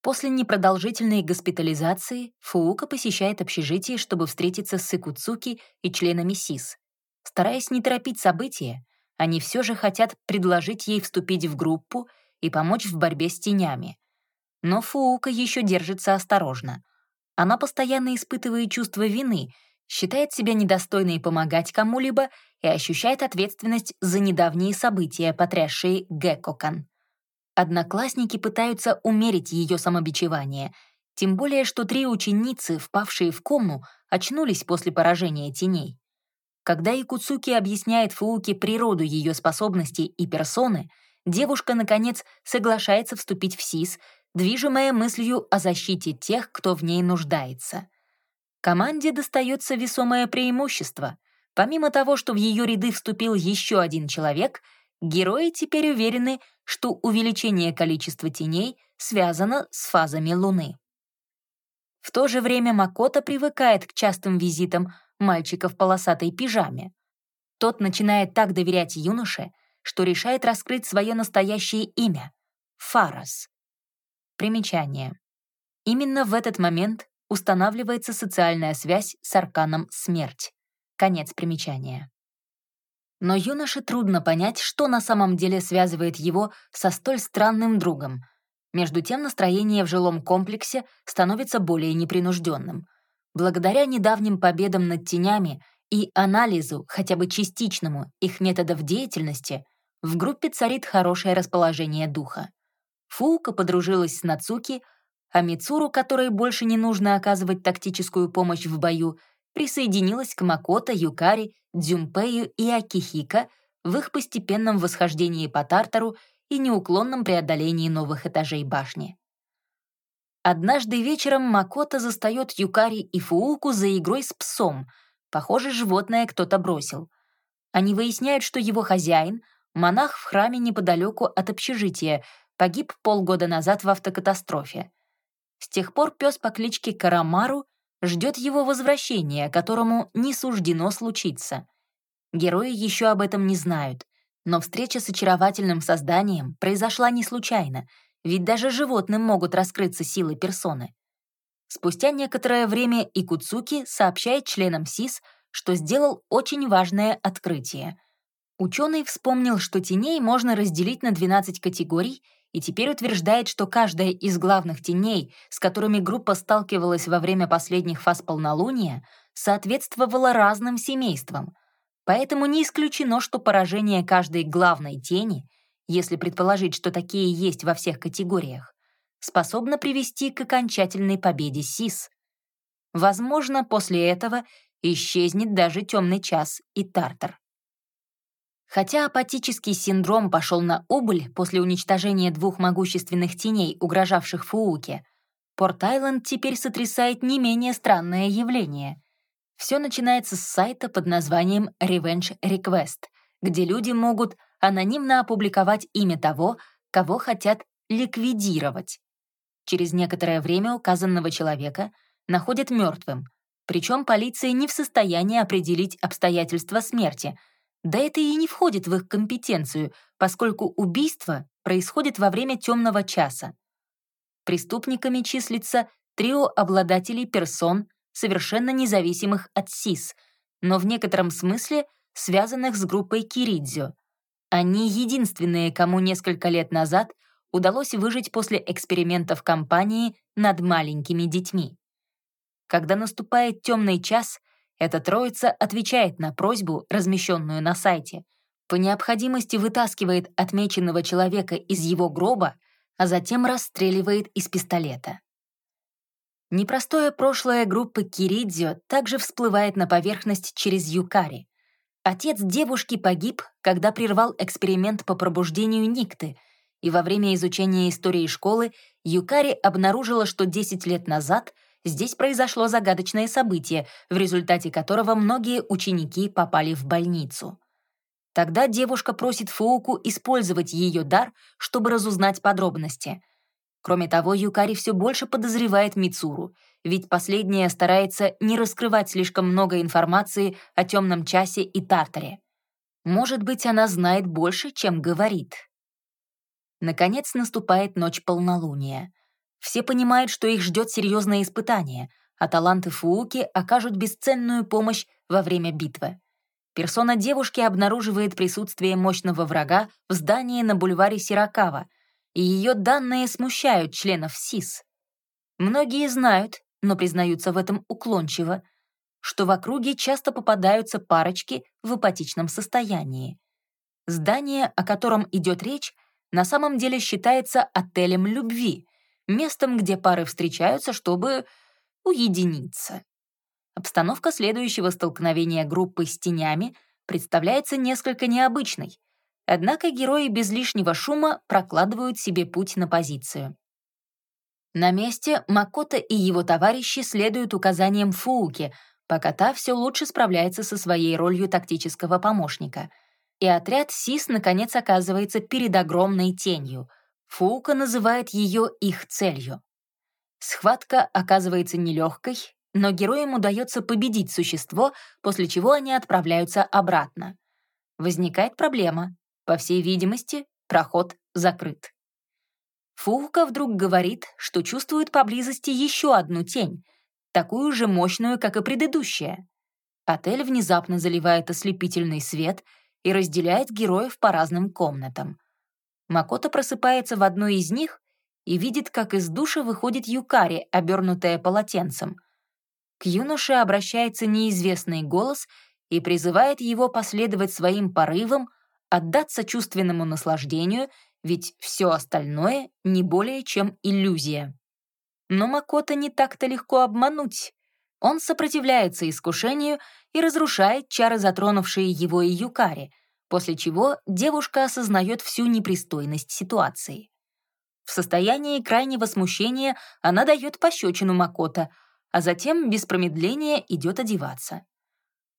После непродолжительной госпитализации Фуука посещает общежитие, чтобы встретиться с Икуцуки и членами СИС, Стараясь не торопить события, они все же хотят предложить ей вступить в группу и помочь в борьбе с тенями. Но Фуука еще держится осторожно. Она постоянно испытывает чувство вины, считает себя недостойной помогать кому-либо и ощущает ответственность за недавние события, потрясшие Геккокан. Одноклассники пытаются умерить ее самобичевание, тем более что три ученицы, впавшие в кому, очнулись после поражения теней. Когда Икуцуки объясняет Фууке природу ее способностей и персоны, девушка, наконец, соглашается вступить в СИС, движимая мыслью о защите тех, кто в ней нуждается. Команде достается весомое преимущество. Помимо того, что в ее ряды вступил еще один человек, герои теперь уверены, что увеличение количества теней связано с фазами Луны. В то же время Макота привыкает к частым визитам мальчика в полосатой пижаме. Тот начинает так доверять юноше, что решает раскрыть свое настоящее имя — Фарас. Примечание. Именно в этот момент устанавливается социальная связь с арканом «Смерть». Конец примечания. Но юноше трудно понять, что на самом деле связывает его со столь странным другом. Между тем настроение в жилом комплексе становится более непринужденным — Благодаря недавним победам над тенями и анализу, хотя бы частичному, их методов деятельности, в группе царит хорошее расположение духа. Фуука подружилась с Нацуки, а Мицуру, которой больше не нужно оказывать тактическую помощь в бою, присоединилась к Макото, Юкари, Дзюмпею и Акихика в их постепенном восхождении по Тартару и неуклонном преодолении новых этажей башни. Однажды вечером Макота застает Юкари и Фууку за игрой с псом. Похоже, животное кто-то бросил. Они выясняют, что его хозяин, монах в храме неподалеку от общежития, погиб полгода назад в автокатастрофе. С тех пор пес по кличке Карамару ждет его возвращения, которому не суждено случиться. Герои еще об этом не знают, но встреча с очаровательным созданием произошла не случайно — ведь даже животным могут раскрыться силы персоны. Спустя некоторое время Икуцуки сообщает членам СИС, что сделал очень важное открытие. Ученый вспомнил, что теней можно разделить на 12 категорий и теперь утверждает, что каждая из главных теней, с которыми группа сталкивалась во время последних фаз полнолуния, соответствовала разным семействам. Поэтому не исключено, что поражение каждой главной тени — если предположить, что такие есть во всех категориях, способна привести к окончательной победе СИС. Возможно, после этого исчезнет даже темный час и тартар. Хотя апатический синдром пошел на убыль после уничтожения двух могущественных теней, угрожавших Фууке, Порт-Айленд теперь сотрясает не менее странное явление. Все начинается с сайта под названием Revenge Request, где люди могут анонимно опубликовать имя того, кого хотят ликвидировать. Через некоторое время указанного человека находят мертвым, причем полиция не в состоянии определить обстоятельства смерти, да это и не входит в их компетенцию, поскольку убийство происходит во время темного часа. Преступниками числится трио обладателей персон, совершенно независимых от СИС, но в некотором смысле связанных с группой Киридзё. Они единственные, кому несколько лет назад удалось выжить после экспериментов компании над маленькими детьми. Когда наступает темный час, эта троица отвечает на просьбу, размещенную на сайте, по необходимости вытаскивает отмеченного человека из его гроба, а затем расстреливает из пистолета. Непростое прошлое группы Киридзио также всплывает на поверхность через Юкари. Отец девушки погиб, когда прервал эксперимент по пробуждению Никты, и во время изучения истории школы Юкари обнаружила, что 10 лет назад здесь произошло загадочное событие, в результате которого многие ученики попали в больницу. Тогда девушка просит Фууку использовать ее дар, чтобы разузнать подробности. Кроме того, Юкари все больше подозревает Мицуру — ведь последняя старается не раскрывать слишком много информации о темном часе и Тартаре. Может быть, она знает больше, чем говорит. Наконец наступает ночь полнолуния. Все понимают, что их ждет серьезное испытание, а таланты Фууки окажут бесценную помощь во время битвы. персона девушки обнаруживает присутствие мощного врага в здании на бульваре Сиракава, и ее данные смущают членов СИС. Многие знают, но признаются в этом уклончиво, что в округе часто попадаются парочки в апатичном состоянии. Здание, о котором идет речь, на самом деле считается отелем любви, местом, где пары встречаются, чтобы уединиться. Обстановка следующего столкновения группы с тенями представляется несколько необычной, однако герои без лишнего шума прокладывают себе путь на позицию. На месте Макото и его товарищи следуют указаниям Фууки, пока та все лучше справляется со своей ролью тактического помощника. И отряд СИС наконец оказывается перед огромной тенью. Фуука называет ее их целью. Схватка оказывается нелегкой, но героям удается победить существо, после чего они отправляются обратно. Возникает проблема. По всей видимости, проход закрыт. Фука вдруг говорит, что чувствует поблизости еще одну тень, такую же мощную, как и предыдущая. Отель внезапно заливает ослепительный свет и разделяет героев по разным комнатам. Макото просыпается в одной из них и видит, как из душа выходит Юкари, обернутая полотенцем. К юноше обращается неизвестный голос и призывает его последовать своим порывам, отдаться чувственному наслаждению, ведь все остальное не более чем иллюзия. Но Макота не так-то легко обмануть. Он сопротивляется искушению и разрушает чары, затронувшие его и Юкари, после чего девушка осознает всю непристойность ситуации. В состоянии крайнего смущения она дает пощечину Макота, а затем без промедления идет одеваться.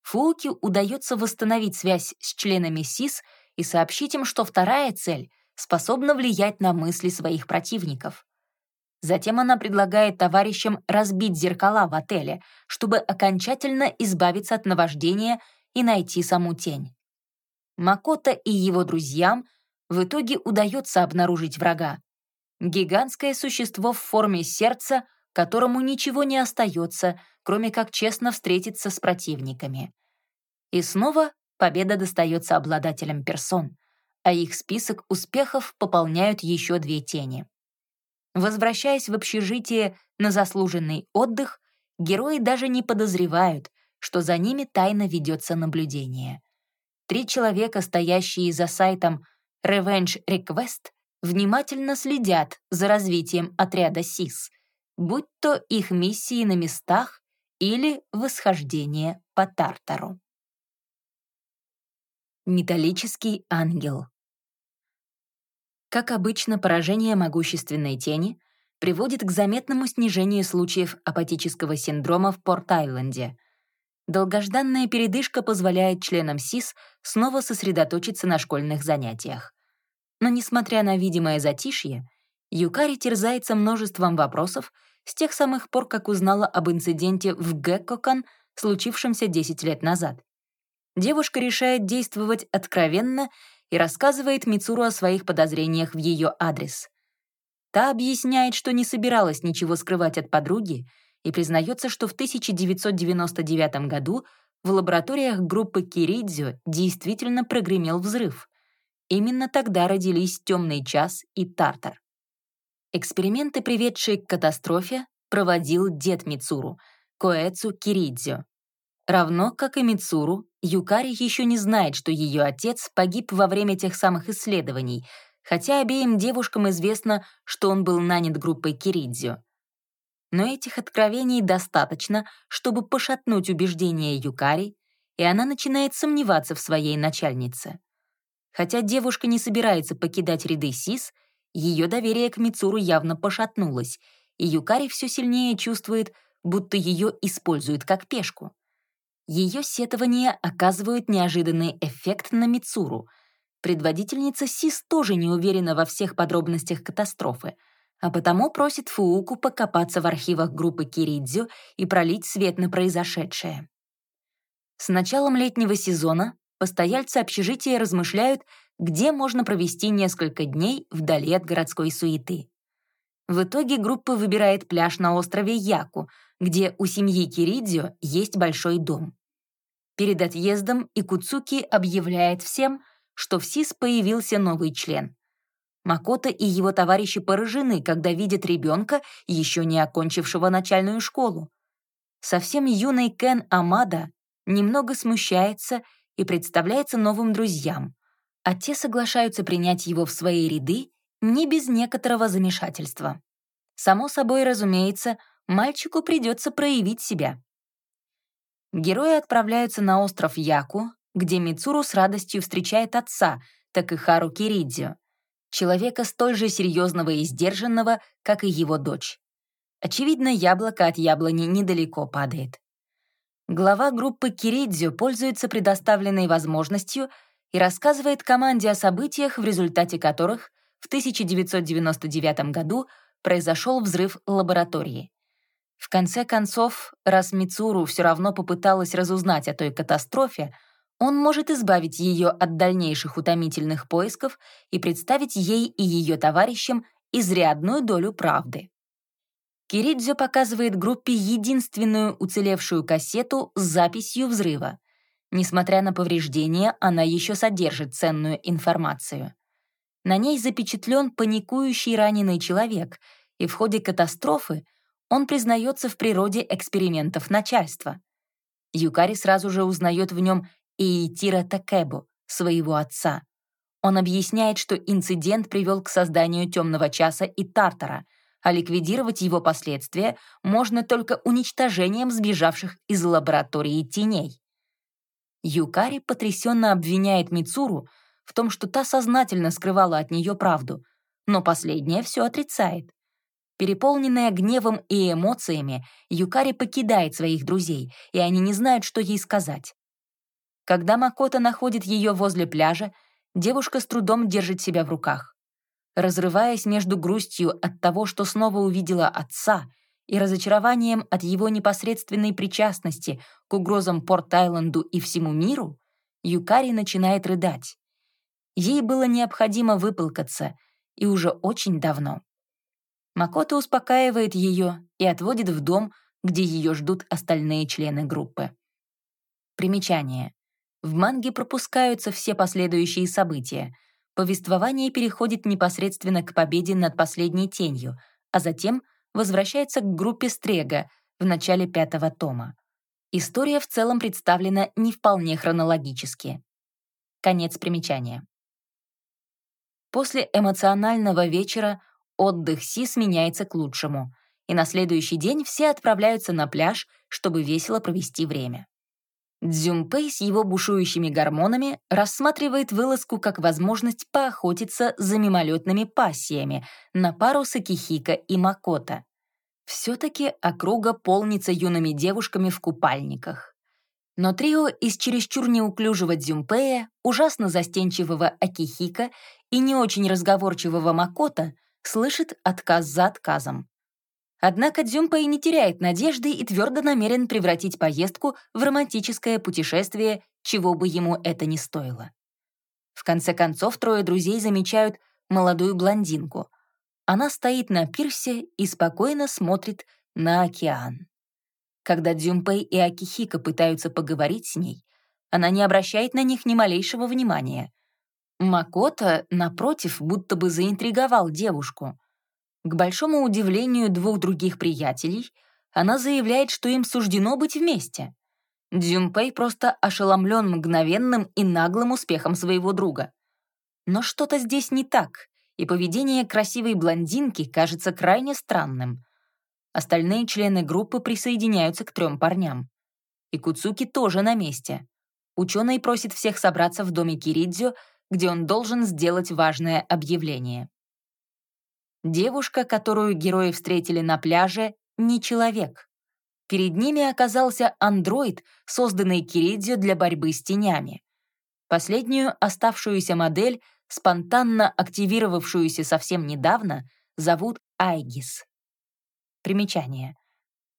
Фуки удается восстановить связь с членами СИС и сообщить им, что вторая цель способна влиять на мысли своих противников. Затем она предлагает товарищам разбить зеркала в отеле, чтобы окончательно избавиться от наваждения и найти саму тень. Макото и его друзьям в итоге удается обнаружить врага. Гигантское существо в форме сердца, которому ничего не остается, кроме как честно встретиться с противниками. И снова победа достается обладателям персон, а их список успехов пополняют еще две тени. Возвращаясь в общежитие на заслуженный отдых, герои даже не подозревают, что за ними тайно ведется наблюдение. Три человека, стоящие за сайтом Revenge Request, внимательно следят за развитием отряда СИС, будь то их миссии на местах или восхождение по Тартару. Металлический ангел как обычно, поражение могущественной тени приводит к заметному снижению случаев апатического синдрома в Порт-Айленде. Долгожданная передышка позволяет членам СИС снова сосредоточиться на школьных занятиях. Но несмотря на видимое затишье, Юкари терзается множеством вопросов с тех самых пор, как узнала об инциденте в Геккокан, случившемся 10 лет назад. Девушка решает действовать откровенно и рассказывает Мицуру о своих подозрениях в ее адрес. Та объясняет, что не собиралась ничего скрывать от подруги и признается, что в 1999 году в лабораториях группы Киридзю действительно прогремел взрыв. Именно тогда родились «Темный час» и «Тартар». Эксперименты, приведшие к катастрофе, проводил дед Мицуру, Коэцу Киридзю. Равно как и Мицуру, Юкари еще не знает, что ее отец погиб во время тех самых исследований, хотя обеим девушкам известно, что он был нанят группой Киридзю. Но этих откровений достаточно, чтобы пошатнуть убеждения Юкари, и она начинает сомневаться в своей начальнице. Хотя девушка не собирается покидать ряды СИС, ее доверие к Мицуру явно пошатнулось, и Юкари все сильнее чувствует, будто ее используют как пешку. Ее сетования оказывают неожиданный эффект на Мицуру. Предводительница СИС тоже не уверена во всех подробностях катастрофы, а потому просит Фууку покопаться в архивах группы Киридзю и пролить свет на произошедшее. С началом летнего сезона постояльцы общежития размышляют, где можно провести несколько дней вдали от городской суеты. В итоге группа выбирает пляж на острове Яку, где у семьи Киридзио есть большой дом. Перед отъездом Икуцуки объявляет всем, что в СИС появился новый член. Макото и его товарищи поражены, когда видят ребенка, еще не окончившего начальную школу. Совсем юный Кен Амада немного смущается и представляется новым друзьям, а те соглашаются принять его в свои ряды не без некоторого замешательства. Само собой, разумеется, мальчику придется проявить себя. Герои отправляются на остров Яку, где Мицуру с радостью встречает отца, так и Хару Киридзио, человека столь же серьезного и сдержанного, как и его дочь. Очевидно, яблоко от яблони недалеко падает. Глава группы Киридзио пользуется предоставленной возможностью и рассказывает команде о событиях, в результате которых в 1999 году произошел взрыв лаборатории. В конце концов, раз Мицуру все равно попыталась разузнать о той катастрофе, он может избавить ее от дальнейших утомительных поисков и представить ей и ее товарищам изрядную долю правды. Киридзё показывает группе единственную уцелевшую кассету с записью взрыва. Несмотря на повреждения, она еще содержит ценную информацию. На ней запечатлен паникующий раненый человек, и в ходе катастрофы он признается в природе экспериментов начальства. Юкари сразу же узнает в нем Иитира Такебу, своего отца. Он объясняет, что инцидент привел к созданию темного часа и Тартара, а ликвидировать его последствия можно только уничтожением сбежавших из лаборатории теней. Юкари потрясенно обвиняет Мицуру в том, что та сознательно скрывала от нее правду, но последняя все отрицает. Переполненная гневом и эмоциями, Юкари покидает своих друзей, и они не знают, что ей сказать. Когда Макото находит ее возле пляжа, девушка с трудом держит себя в руках. Разрываясь между грустью от того, что снова увидела отца, и разочарованием от его непосредственной причастности к угрозам Порт-Айленду и всему миру, Юкари начинает рыдать. Ей было необходимо выплакаться, и уже очень давно. Макото успокаивает ее и отводит в дом, где ее ждут остальные члены группы. Примечание. В манге пропускаются все последующие события. Повествование переходит непосредственно к победе над последней тенью, а затем возвращается к группе Стрега в начале пятого тома. История в целом представлена не вполне хронологически. Конец примечания. После эмоционального вечера Отдых Си сменяется к лучшему, и на следующий день все отправляются на пляж, чтобы весело провести время. Дзюмпэй с его бушующими гормонами рассматривает вылазку как возможность поохотиться за мимолетными пассиями на пару Сакихика и Макота. Все-таки округа полнится юными девушками в купальниках. Но трио из чересчур неуклюжего Дзюмпея, ужасно застенчивого Акихика и не очень разговорчивого Макота слышит отказ за отказом. Однако Дзюмпэй не теряет надежды и твердо намерен превратить поездку в романтическое путешествие, чего бы ему это ни стоило. В конце концов, трое друзей замечают молодую блондинку. Она стоит на пирсе и спокойно смотрит на океан. Когда Дзюмпэй и Акихика пытаются поговорить с ней, она не обращает на них ни малейшего внимания. Макото, напротив, будто бы заинтриговал девушку. К большому удивлению двух других приятелей, она заявляет, что им суждено быть вместе. Дзюмпэй просто ошеломлен мгновенным и наглым успехом своего друга. Но что-то здесь не так, и поведение красивой блондинки кажется крайне странным. Остальные члены группы присоединяются к трем парням. И Куцуки тоже на месте. Ученый просит всех собраться в доме Киридзё где он должен сделать важное объявление. Девушка, которую герои встретили на пляже, не человек. Перед ними оказался андроид, созданный Киридзио для борьбы с тенями. Последнюю оставшуюся модель, спонтанно активировавшуюся совсем недавно, зовут Айгис. Примечание.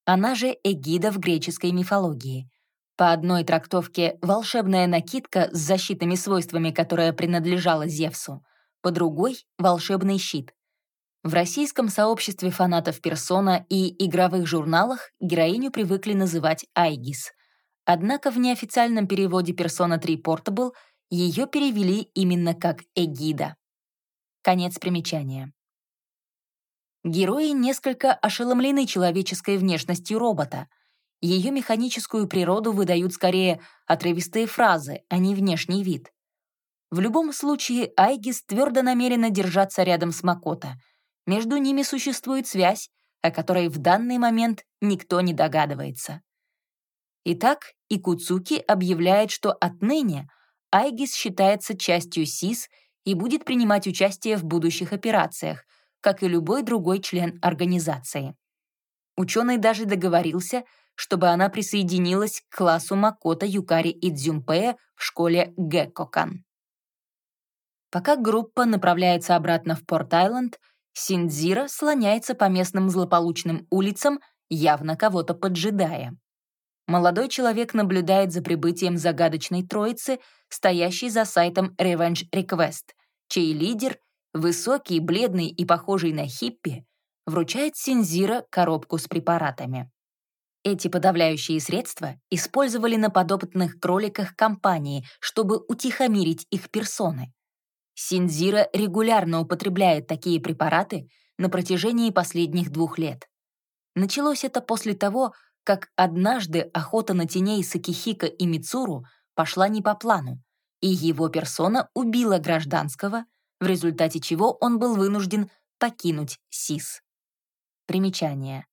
Она же Эгида в греческой мифологии. По одной трактовке волшебная накидка с защитными свойствами, которая принадлежала Зевсу, по другой — волшебный щит. В российском сообществе фанатов персона и игровых журналах героиню привыкли называть Айгис, Однако в неофициальном переводе Persona 3 Portable ее перевели именно как Эгида. Конец примечания. Герои несколько ошеломлены человеческой внешностью робота. Ее механическую природу выдают скорее отрывистые фразы, а не внешний вид. В любом случае, Айгис твердо намерена держаться рядом с Макото. Между ними существует связь, о которой в данный момент никто не догадывается. Итак, Икуцуки объявляет, что отныне Айгис считается частью СИС и будет принимать участие в будущих операциях, как и любой другой член организации. Ученый даже договорился, чтобы она присоединилась к классу Макото Юкари и Дзюмпея в школе Геккокан. Пока группа направляется обратно в Порт-Айленд, Синдзира слоняется по местным злополучным улицам, явно кого-то поджидая. Молодой человек наблюдает за прибытием загадочной троицы, стоящей за сайтом Revenge Request, чей лидер, высокий, бледный и похожий на хиппи, вручает Синзира коробку с препаратами. Эти подавляющие средства использовали на подопытных кроликах компании, чтобы утихомирить их персоны. Синзира регулярно употребляет такие препараты на протяжении последних двух лет. Началось это после того, как однажды охота на теней Сакихика и Мицуру пошла не по плану, и его персона убила гражданского, в результате чего он был вынужден покинуть СИС. Примечание.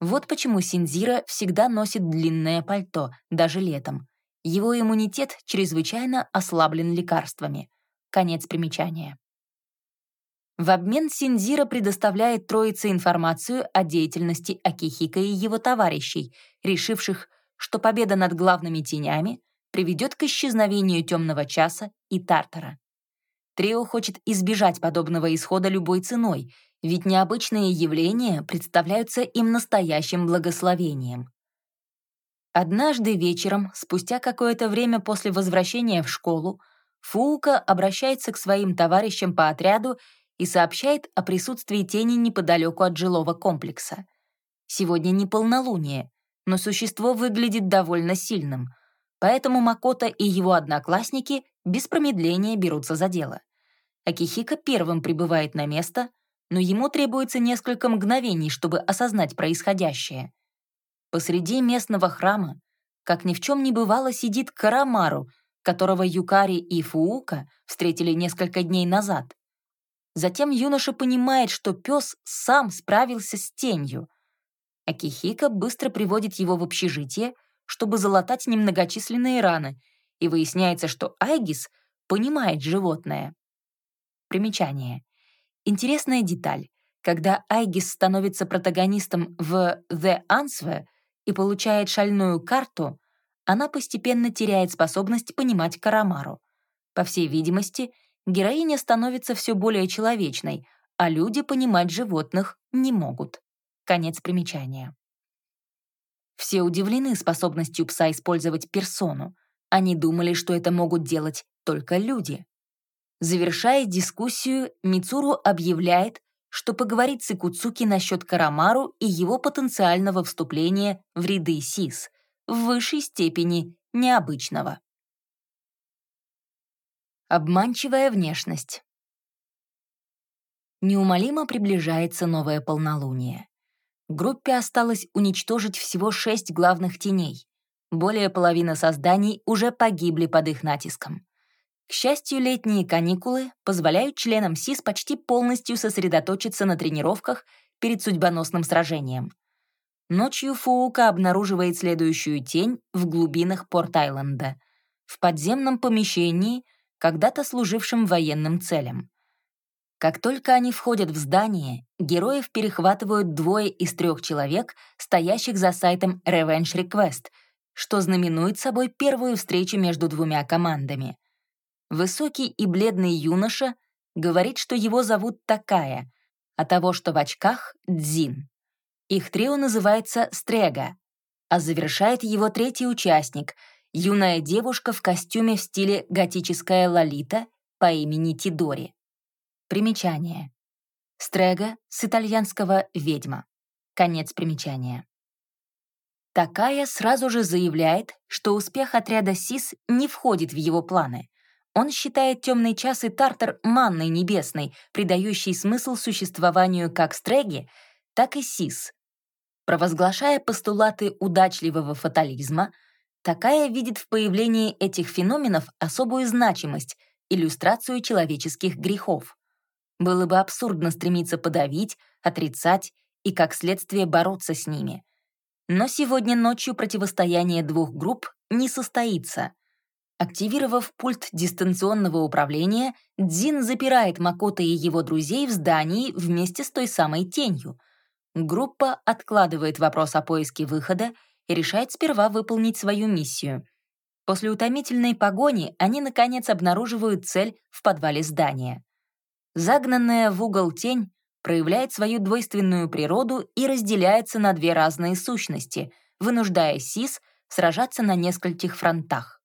Вот почему Синзира всегда носит длинное пальто, даже летом. Его иммунитет чрезвычайно ослаблен лекарствами. Конец примечания. В обмен Синзира предоставляет троице информацию о деятельности Акихика и его товарищей, решивших, что победа над главными тенями приведет к исчезновению темного часа и Тартара. Трио хочет избежать подобного исхода любой ценой, ведь необычные явления представляются им настоящим благословением. Однажды вечером, спустя какое-то время после возвращения в школу, Фуука обращается к своим товарищам по отряду и сообщает о присутствии тени неподалеку от жилого комплекса. Сегодня не полнолуние, но существо выглядит довольно сильным, поэтому Макото и его одноклассники без промедления берутся за дело. Акихика первым прибывает на место, но ему требуется несколько мгновений, чтобы осознать происходящее. Посреди местного храма, как ни в чем не бывало, сидит Карамару, которого Юкари и Фуука встретили несколько дней назад. Затем юноша понимает, что пес сам справился с тенью. Акихика быстро приводит его в общежитие, чтобы залатать немногочисленные раны, и выясняется, что Айгис понимает животное. Примечание. Интересная деталь. Когда Айгис становится протагонистом в «The Answer» и получает шальную карту, она постепенно теряет способность понимать Карамару. По всей видимости, героиня становится все более человечной, а люди понимать животных не могут. Конец примечания. Все удивлены способностью пса использовать персону. Они думали, что это могут делать только люди. Завершая дискуссию, Мицуру объявляет, что поговорит с Икуцуки насчет Карамару и его потенциального вступления в ряды СИС, в высшей степени необычного. Обманчивая внешность. Неумолимо приближается новое полнолуние. Группе осталось уничтожить всего шесть главных теней. Более половины созданий уже погибли под их натиском. К счастью, летние каникулы позволяют членам СИС почти полностью сосредоточиться на тренировках перед судьбоносным сражением. Ночью Фуука обнаруживает следующую тень в глубинах Порт-Айленда, в подземном помещении — когда-то служившим военным целям. Как только они входят в здание, героев перехватывают двое из трех человек, стоящих за сайтом Revenge Request, что знаменует собой первую встречу между двумя командами. Высокий и бледный юноша говорит, что его зовут Такая, а того, что в очках — Дзин. Их трио называется Стрега, а завершает его третий участник — юная девушка в костюме в стиле готическая лолита по имени Тидори. Примечание. Стрега с итальянского «ведьма». Конец примечания. Такая сразу же заявляет, что успех отряда СИС не входит в его планы. Он считает темный час и Тартар манной небесной, придающей смысл существованию как Стреги, так и СИС. Провозглашая постулаты удачливого фатализма, такая видит в появлении этих феноменов особую значимость, иллюстрацию человеческих грехов. Было бы абсурдно стремиться подавить, отрицать и, как следствие, бороться с ними. Но сегодня ночью противостояние двух групп не состоится. Активировав пульт дистанционного управления, Дзин запирает Макота и его друзей в здании вместе с той самой тенью. Группа откладывает вопрос о поиске выхода и решает сперва выполнить свою миссию. После утомительной погони они, наконец, обнаруживают цель в подвале здания. Загнанная в угол тень проявляет свою двойственную природу и разделяется на две разные сущности, вынуждая СИС сражаться на нескольких фронтах.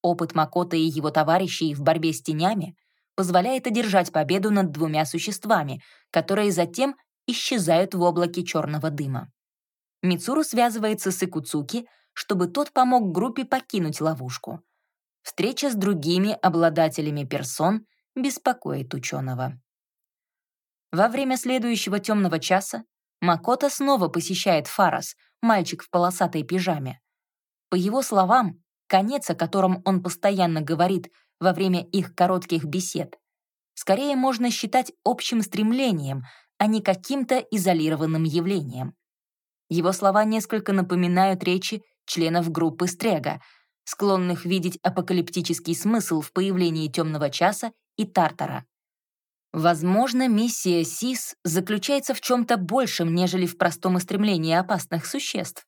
Опыт Макота и его товарищей в борьбе с тенями позволяет одержать победу над двумя существами, которые затем исчезают в облаке черного дыма. Мицуру связывается с Икуцуки, чтобы тот помог группе покинуть ловушку. Встреча с другими обладателями персон беспокоит ученого. Во время следующего темного часа Макота снова посещает Фарас, мальчик в полосатой пижаме. По его словам, конец, о котором он постоянно говорит во время их коротких бесед, скорее можно считать общим стремлением, а не каким-то изолированным явлением. Его слова несколько напоминают речи членов группы Стрега, склонных видеть апокалиптический смысл в появлении темного часа и Тартара. Возможно, миссия СИС заключается в чем-то большем, нежели в простом истреблении опасных существ.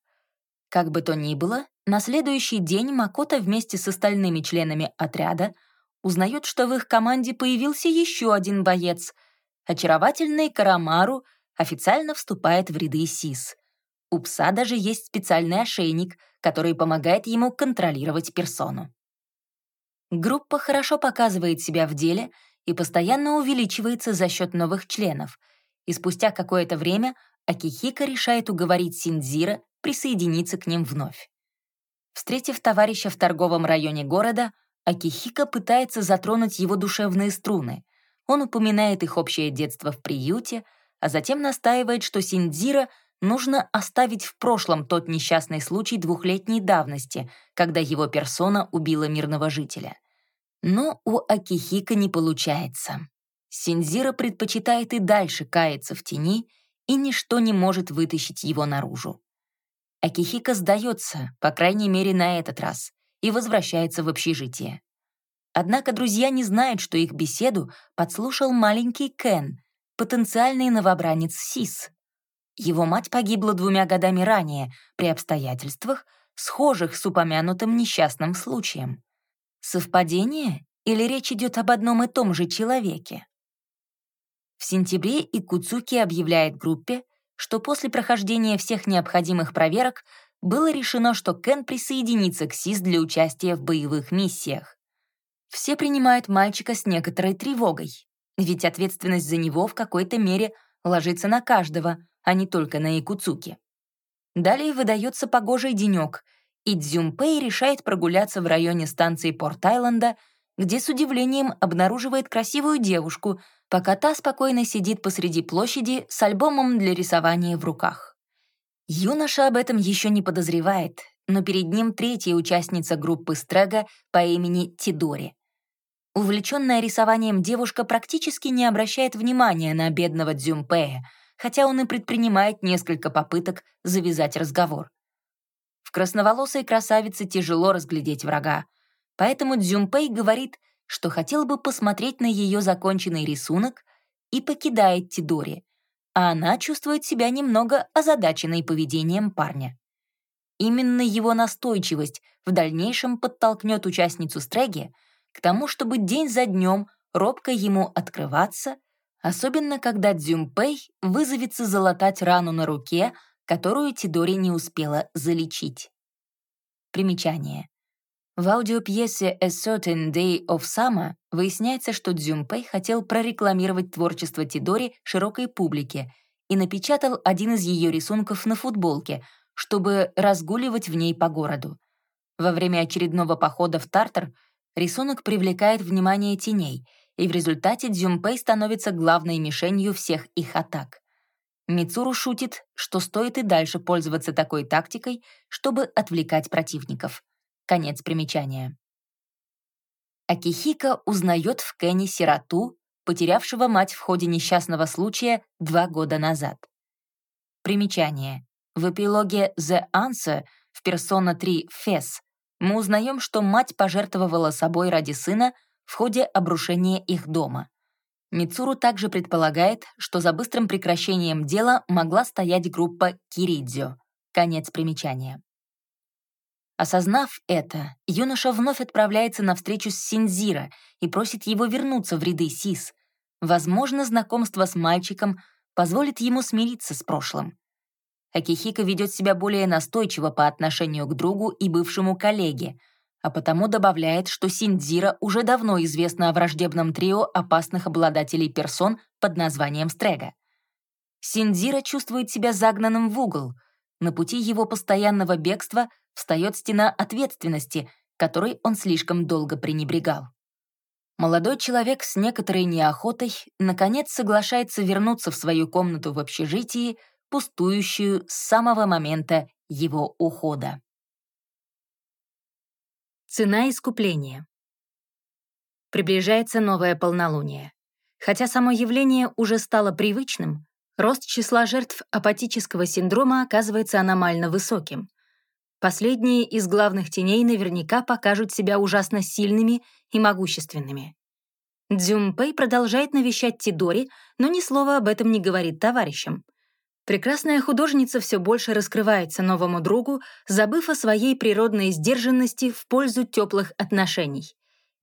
Как бы то ни было, на следующий день Макота вместе с остальными членами отряда узнает, что в их команде появился еще один боец. Очаровательный Карамару официально вступает в ряды СИС. У пса даже есть специальный ошейник, который помогает ему контролировать персону. Группа хорошо показывает себя в деле — и постоянно увеличивается за счет новых членов, и спустя какое-то время Акихика решает уговорить Синдзира присоединиться к ним вновь. Встретив товарища в торговом районе города, Акихика пытается затронуть его душевные струны. Он упоминает их общее детство в приюте, а затем настаивает, что Синдзира нужно оставить в прошлом тот несчастный случай двухлетней давности, когда его персона убила мирного жителя — но у Акихика не получается. Синзира предпочитает и дальше каяться в тени, и ничто не может вытащить его наружу. Акихика сдается, по крайней мере, на этот раз, и возвращается в общежитие. Однако друзья не знают, что их беседу подслушал маленький Кен, потенциальный новобранец Сис. Его мать погибла двумя годами ранее при обстоятельствах, схожих с упомянутым несчастным случаем. Совпадение или речь идет об одном и том же человеке? В сентябре Икуцуки объявляет группе, что после прохождения всех необходимых проверок было решено, что Кен присоединится к СИС для участия в боевых миссиях. Все принимают мальчика с некоторой тревогой, ведь ответственность за него в какой-то мере ложится на каждого, а не только на Икуцуки. Далее выдается погожий денек — и Дзюмпэй решает прогуляться в районе станции Порт-Айленда, где с удивлением обнаруживает красивую девушку, пока та спокойно сидит посреди площади с альбомом для рисования в руках. Юноша об этом еще не подозревает, но перед ним третья участница группы Стрега по имени Тидори. Увлеченная рисованием девушка практически не обращает внимания на бедного Дзюмпея, хотя он и предпринимает несколько попыток завязать разговор. В красноволосой красавице тяжело разглядеть врага, поэтому Дзюмпэй говорит, что хотел бы посмотреть на ее законченный рисунок и покидает Тидори, а она чувствует себя немного озадаченной поведением парня. Именно его настойчивость в дальнейшем подтолкнет участницу Стреги к тому, чтобы день за днем робко ему открываться, особенно когда Дзюмпэй вызовется залатать рану на руке, которую Тидори не успела залечить. Примечание. В аудиопьесе «A Certain Day of Summer» выясняется, что Дзюмпэй хотел прорекламировать творчество Тидори широкой публике и напечатал один из ее рисунков на футболке, чтобы разгуливать в ней по городу. Во время очередного похода в Тартар рисунок привлекает внимание теней, и в результате Дзюмпэй становится главной мишенью всех их атак. Мицуру шутит, что стоит и дальше пользоваться такой тактикой, чтобы отвлекать противников. Конец примечания. Акихика узнает в Кене сироту, потерявшего мать в ходе несчастного случая два года назад. Примечание. В эпилоге «The Answer» в персона 3 «Фес» мы узнаем, что мать пожертвовала собой ради сына в ходе обрушения их дома. Мицуру также предполагает, что за быстрым прекращением дела могла стоять группа Киридзё. Конец примечания. Осознав это, юноша вновь отправляется на встречу с Синзира и просит его вернуться в ряды СИС. Возможно, знакомство с мальчиком позволит ему смириться с прошлым. Акихика ведет себя более настойчиво по отношению к другу и бывшему коллеге, а потому добавляет, что Синдзира уже давно известна о враждебном трио опасных обладателей персон под названием Стрега. Синдзира чувствует себя загнанным в угол. На пути его постоянного бегства встает стена ответственности, которой он слишком долго пренебрегал. Молодой человек с некоторой неохотой наконец соглашается вернуться в свою комнату в общежитии, пустующую с самого момента его ухода. Цена искупления. Приближается новое полнолуние. Хотя само явление уже стало привычным, рост числа жертв апатического синдрома оказывается аномально высоким. Последние из главных теней наверняка покажут себя ужасно сильными и могущественными. Дзюмпэй продолжает навещать Тидори, но ни слова об этом не говорит товарищам — Прекрасная художница все больше раскрывается новому другу, забыв о своей природной сдержанности в пользу теплых отношений.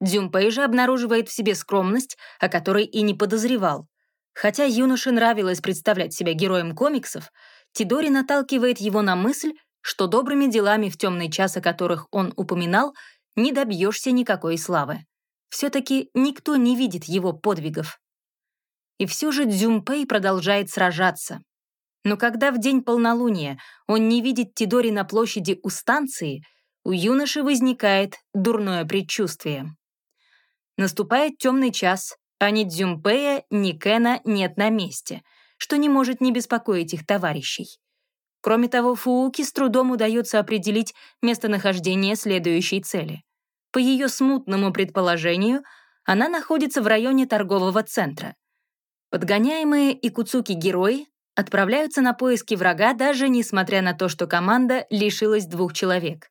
Дзюмпэй же обнаруживает в себе скромность, о которой и не подозревал. Хотя юноше нравилось представлять себя героем комиксов, Тидори наталкивает его на мысль, что добрыми делами, в темный час о которых он упоминал, не добьешься никакой славы. Все-таки никто не видит его подвигов. И все же Дзюмпэй продолжает сражаться, но когда в день полнолуния он не видит Тидори на площади у станции, у юноши возникает дурное предчувствие. Наступает темный час, а ни Дзюмпея, ни Кена нет на месте, что не может не беспокоить их товарищей. Кроме того, Фууки с трудом удается определить местонахождение следующей цели. По ее смутному предположению, она находится в районе торгового центра. Подгоняемые Икуцуки герои отправляются на поиски врага, даже несмотря на то, что команда лишилась двух человек.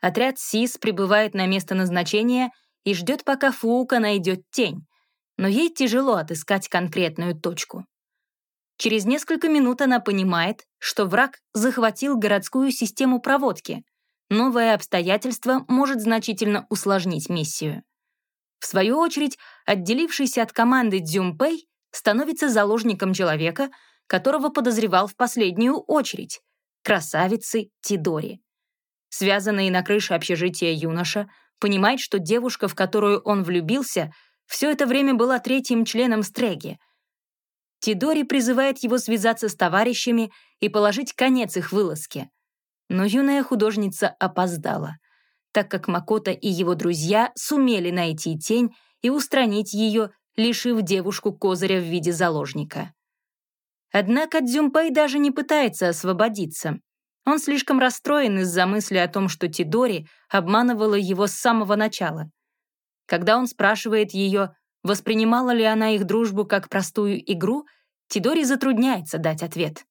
Отряд СИС прибывает на место назначения и ждет, пока Фуука найдет тень, но ей тяжело отыскать конкретную точку. Через несколько минут она понимает, что враг захватил городскую систему проводки. Новое обстоятельство может значительно усложнить миссию. В свою очередь, отделившийся от команды Дзюмпэй становится заложником человека, которого подозревал в последнюю очередь — красавицы Тидори. Связанный на крыше общежития юноша понимает, что девушка, в которую он влюбился, все это время была третьим членом Стреги. Тидори призывает его связаться с товарищами и положить конец их вылазке. Но юная художница опоздала, так как Макота и его друзья сумели найти тень и устранить ее, лишив девушку козыря в виде заложника. Однако Дзюмпэй даже не пытается освободиться. Он слишком расстроен из-за мысли о том, что Тидори обманывала его с самого начала. Когда он спрашивает ее, воспринимала ли она их дружбу как простую игру, Тидори затрудняется дать ответ.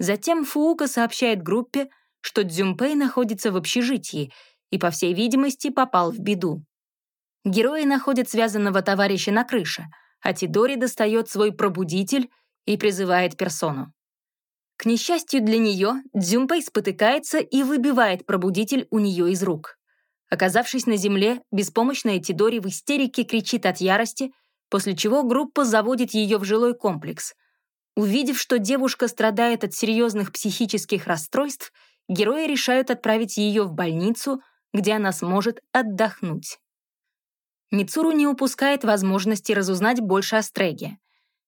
Затем Фуука сообщает группе, что Дзюмпэй находится в общежитии и, по всей видимости, попал в беду. Герои находят связанного товарища на крыше, а Тидори достает свой пробудитель и призывает персону. К несчастью для нее, Дзюмпэй спотыкается и выбивает пробудитель у нее из рук. Оказавшись на земле, беспомощная Тидори в истерике кричит от ярости, после чего группа заводит ее в жилой комплекс. Увидев, что девушка страдает от серьезных психических расстройств, герои решают отправить ее в больницу, где она сможет отдохнуть. Мицуру не упускает возможности разузнать больше о Стреге.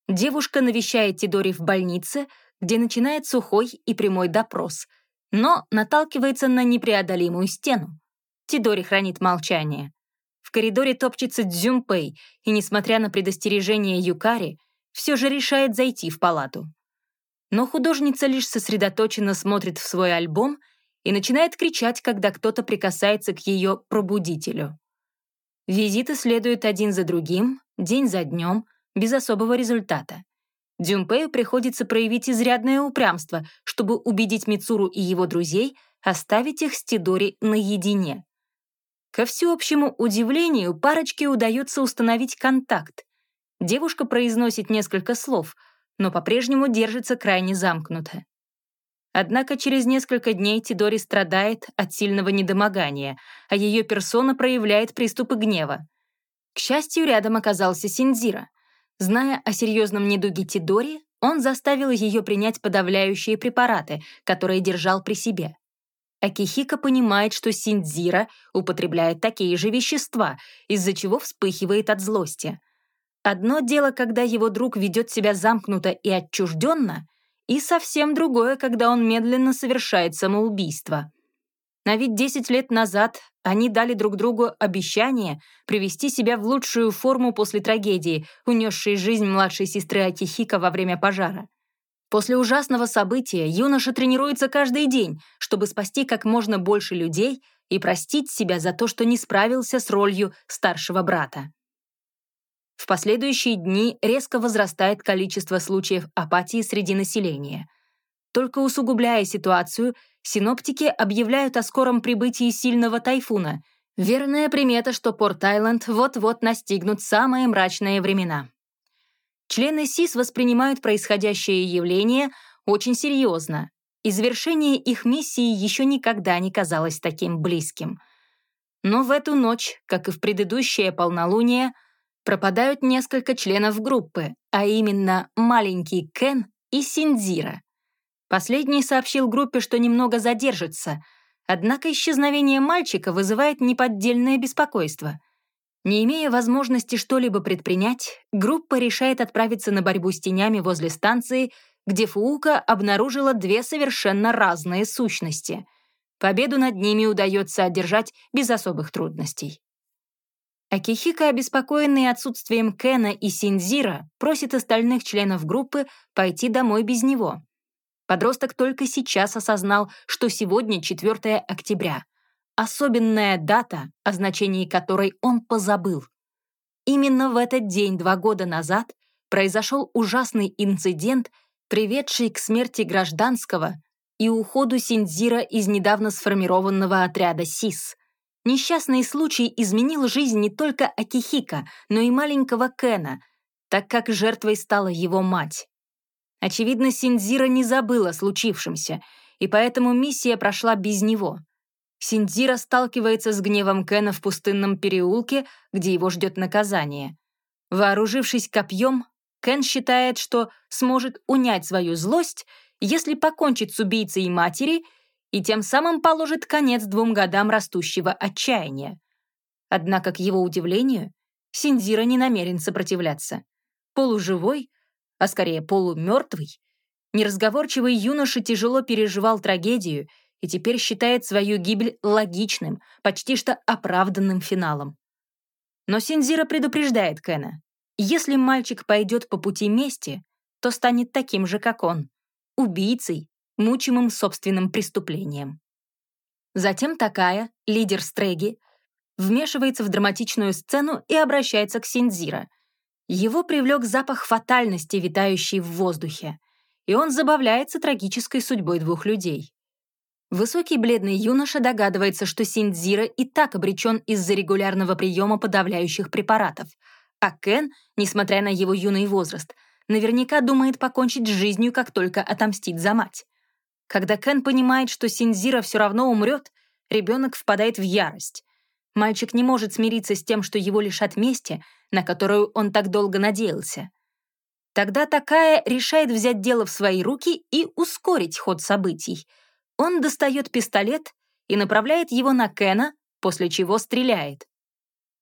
Девушка навещает Тидори в больнице, где начинает сухой и прямой допрос. но наталкивается на непреодолимую стену. Тидори хранит молчание. В коридоре топчется Дзюмпэй, и, несмотря на предостережение Юкари, все же решает зайти в палату. Но художница лишь сосредоточенно смотрит в свой альбом и начинает кричать, когда кто-то прикасается к ее пробудителю. Визиты следуют один за другим, день за днем, без особого результата. Дзюмпею приходится проявить изрядное упрямство, чтобы убедить Мицуру и его друзей оставить их с Тидори наедине. Ко всеобщему удивлению парочке удается установить контакт. Девушка произносит несколько слов, но по-прежнему держится крайне замкнуто. Однако через несколько дней Тидори страдает от сильного недомогания, а ее персона проявляет приступы гнева. К счастью, рядом оказался Синдзира. Зная о серьезном недуге Тидори, он заставил ее принять подавляющие препараты, которые держал при себе. Акихика понимает, что Синдзира употребляет такие же вещества, из-за чего вспыхивает от злости. Одно дело, когда его друг ведет себя замкнуто и отчужденно, и совсем другое, когда он медленно совершает самоубийство. А ведь 10 лет назад они дали друг другу обещание привести себя в лучшую форму после трагедии, унесшей жизнь младшей сестры Акихика во время пожара. После ужасного события юноша тренируется каждый день, чтобы спасти как можно больше людей и простить себя за то, что не справился с ролью старшего брата. В последующие дни резко возрастает количество случаев апатии среди населения. Только усугубляя ситуацию, синоптики объявляют о скором прибытии сильного тайфуна. Верная примета, что Порт-Айленд вот-вот настигнут самые мрачные времена. Члены СИС воспринимают происходящее явление очень серьезно, и завершение их миссии еще никогда не казалось таким близким. Но в эту ночь, как и в предыдущее полнолуние, пропадают несколько членов группы, а именно маленький Кен и Синдзира. Последний сообщил группе, что немного задержится, однако исчезновение мальчика вызывает неподдельное беспокойство. Не имея возможности что-либо предпринять, группа решает отправиться на борьбу с тенями возле станции, где Фуука обнаружила две совершенно разные сущности. Победу над ними удается одержать без особых трудностей. Акихика, обеспокоенный отсутствием Кена и Синзира, просит остальных членов группы пойти домой без него. Подросток только сейчас осознал, что сегодня 4 октября, Особенная дата, о значении которой он позабыл. Именно в этот день два года назад произошел ужасный инцидент, приведший к смерти гражданского и уходу Синдзира из недавно сформированного отряда СИС. Несчастный случай изменил жизнь не только Акихика, но и маленького Кена, так как жертвой стала его мать. Очевидно, Синдзира не забыла случившемся, и поэтому миссия прошла без него. Синдзира сталкивается с гневом Кена в пустынном переулке, где его ждет наказание. Вооружившись копьем, Кен считает, что сможет унять свою злость, если покончит с убийцей матери и тем самым положит конец двум годам растущего отчаяния. Однако, к его удивлению, Синдзира не намерен сопротивляться. Полуживой, а скорее полумертвый, неразговорчивый юноша тяжело переживал трагедию — и теперь считает свою гибель логичным, почти что оправданным финалом. Но Синзира предупреждает Кена. Если мальчик пойдет по пути мести, то станет таким же, как он, убийцей, мучимым собственным преступлением. Затем такая, лидер Стреги, вмешивается в драматичную сцену и обращается к Синзира. Его привлек запах фатальности, витающий в воздухе, и он забавляется трагической судьбой двух людей. Высокий бледный юноша догадывается, что Синдзира и так обречен из-за регулярного приема подавляющих препаратов, а Кен, несмотря на его юный возраст, наверняка думает покончить с жизнью, как только отомстит за мать. Когда Кен понимает, что Синдзира все равно умрет, ребенок впадает в ярость. Мальчик не может смириться с тем, что его лишат мести, на которую он так долго надеялся. Тогда такая решает взять дело в свои руки и ускорить ход событий — он достает пистолет и направляет его на Кена, после чего стреляет.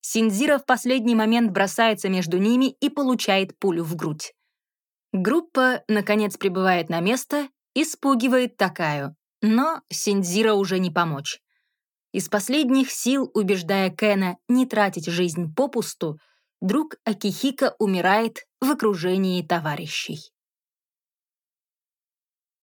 Синдзира в последний момент бросается между ними и получает пулю в грудь. Группа, наконец, прибывает на место и спугивает Такаю, Но Синдзира уже не помочь. Из последних сил, убеждая Кена не тратить жизнь попусту, друг Акихика умирает в окружении товарищей.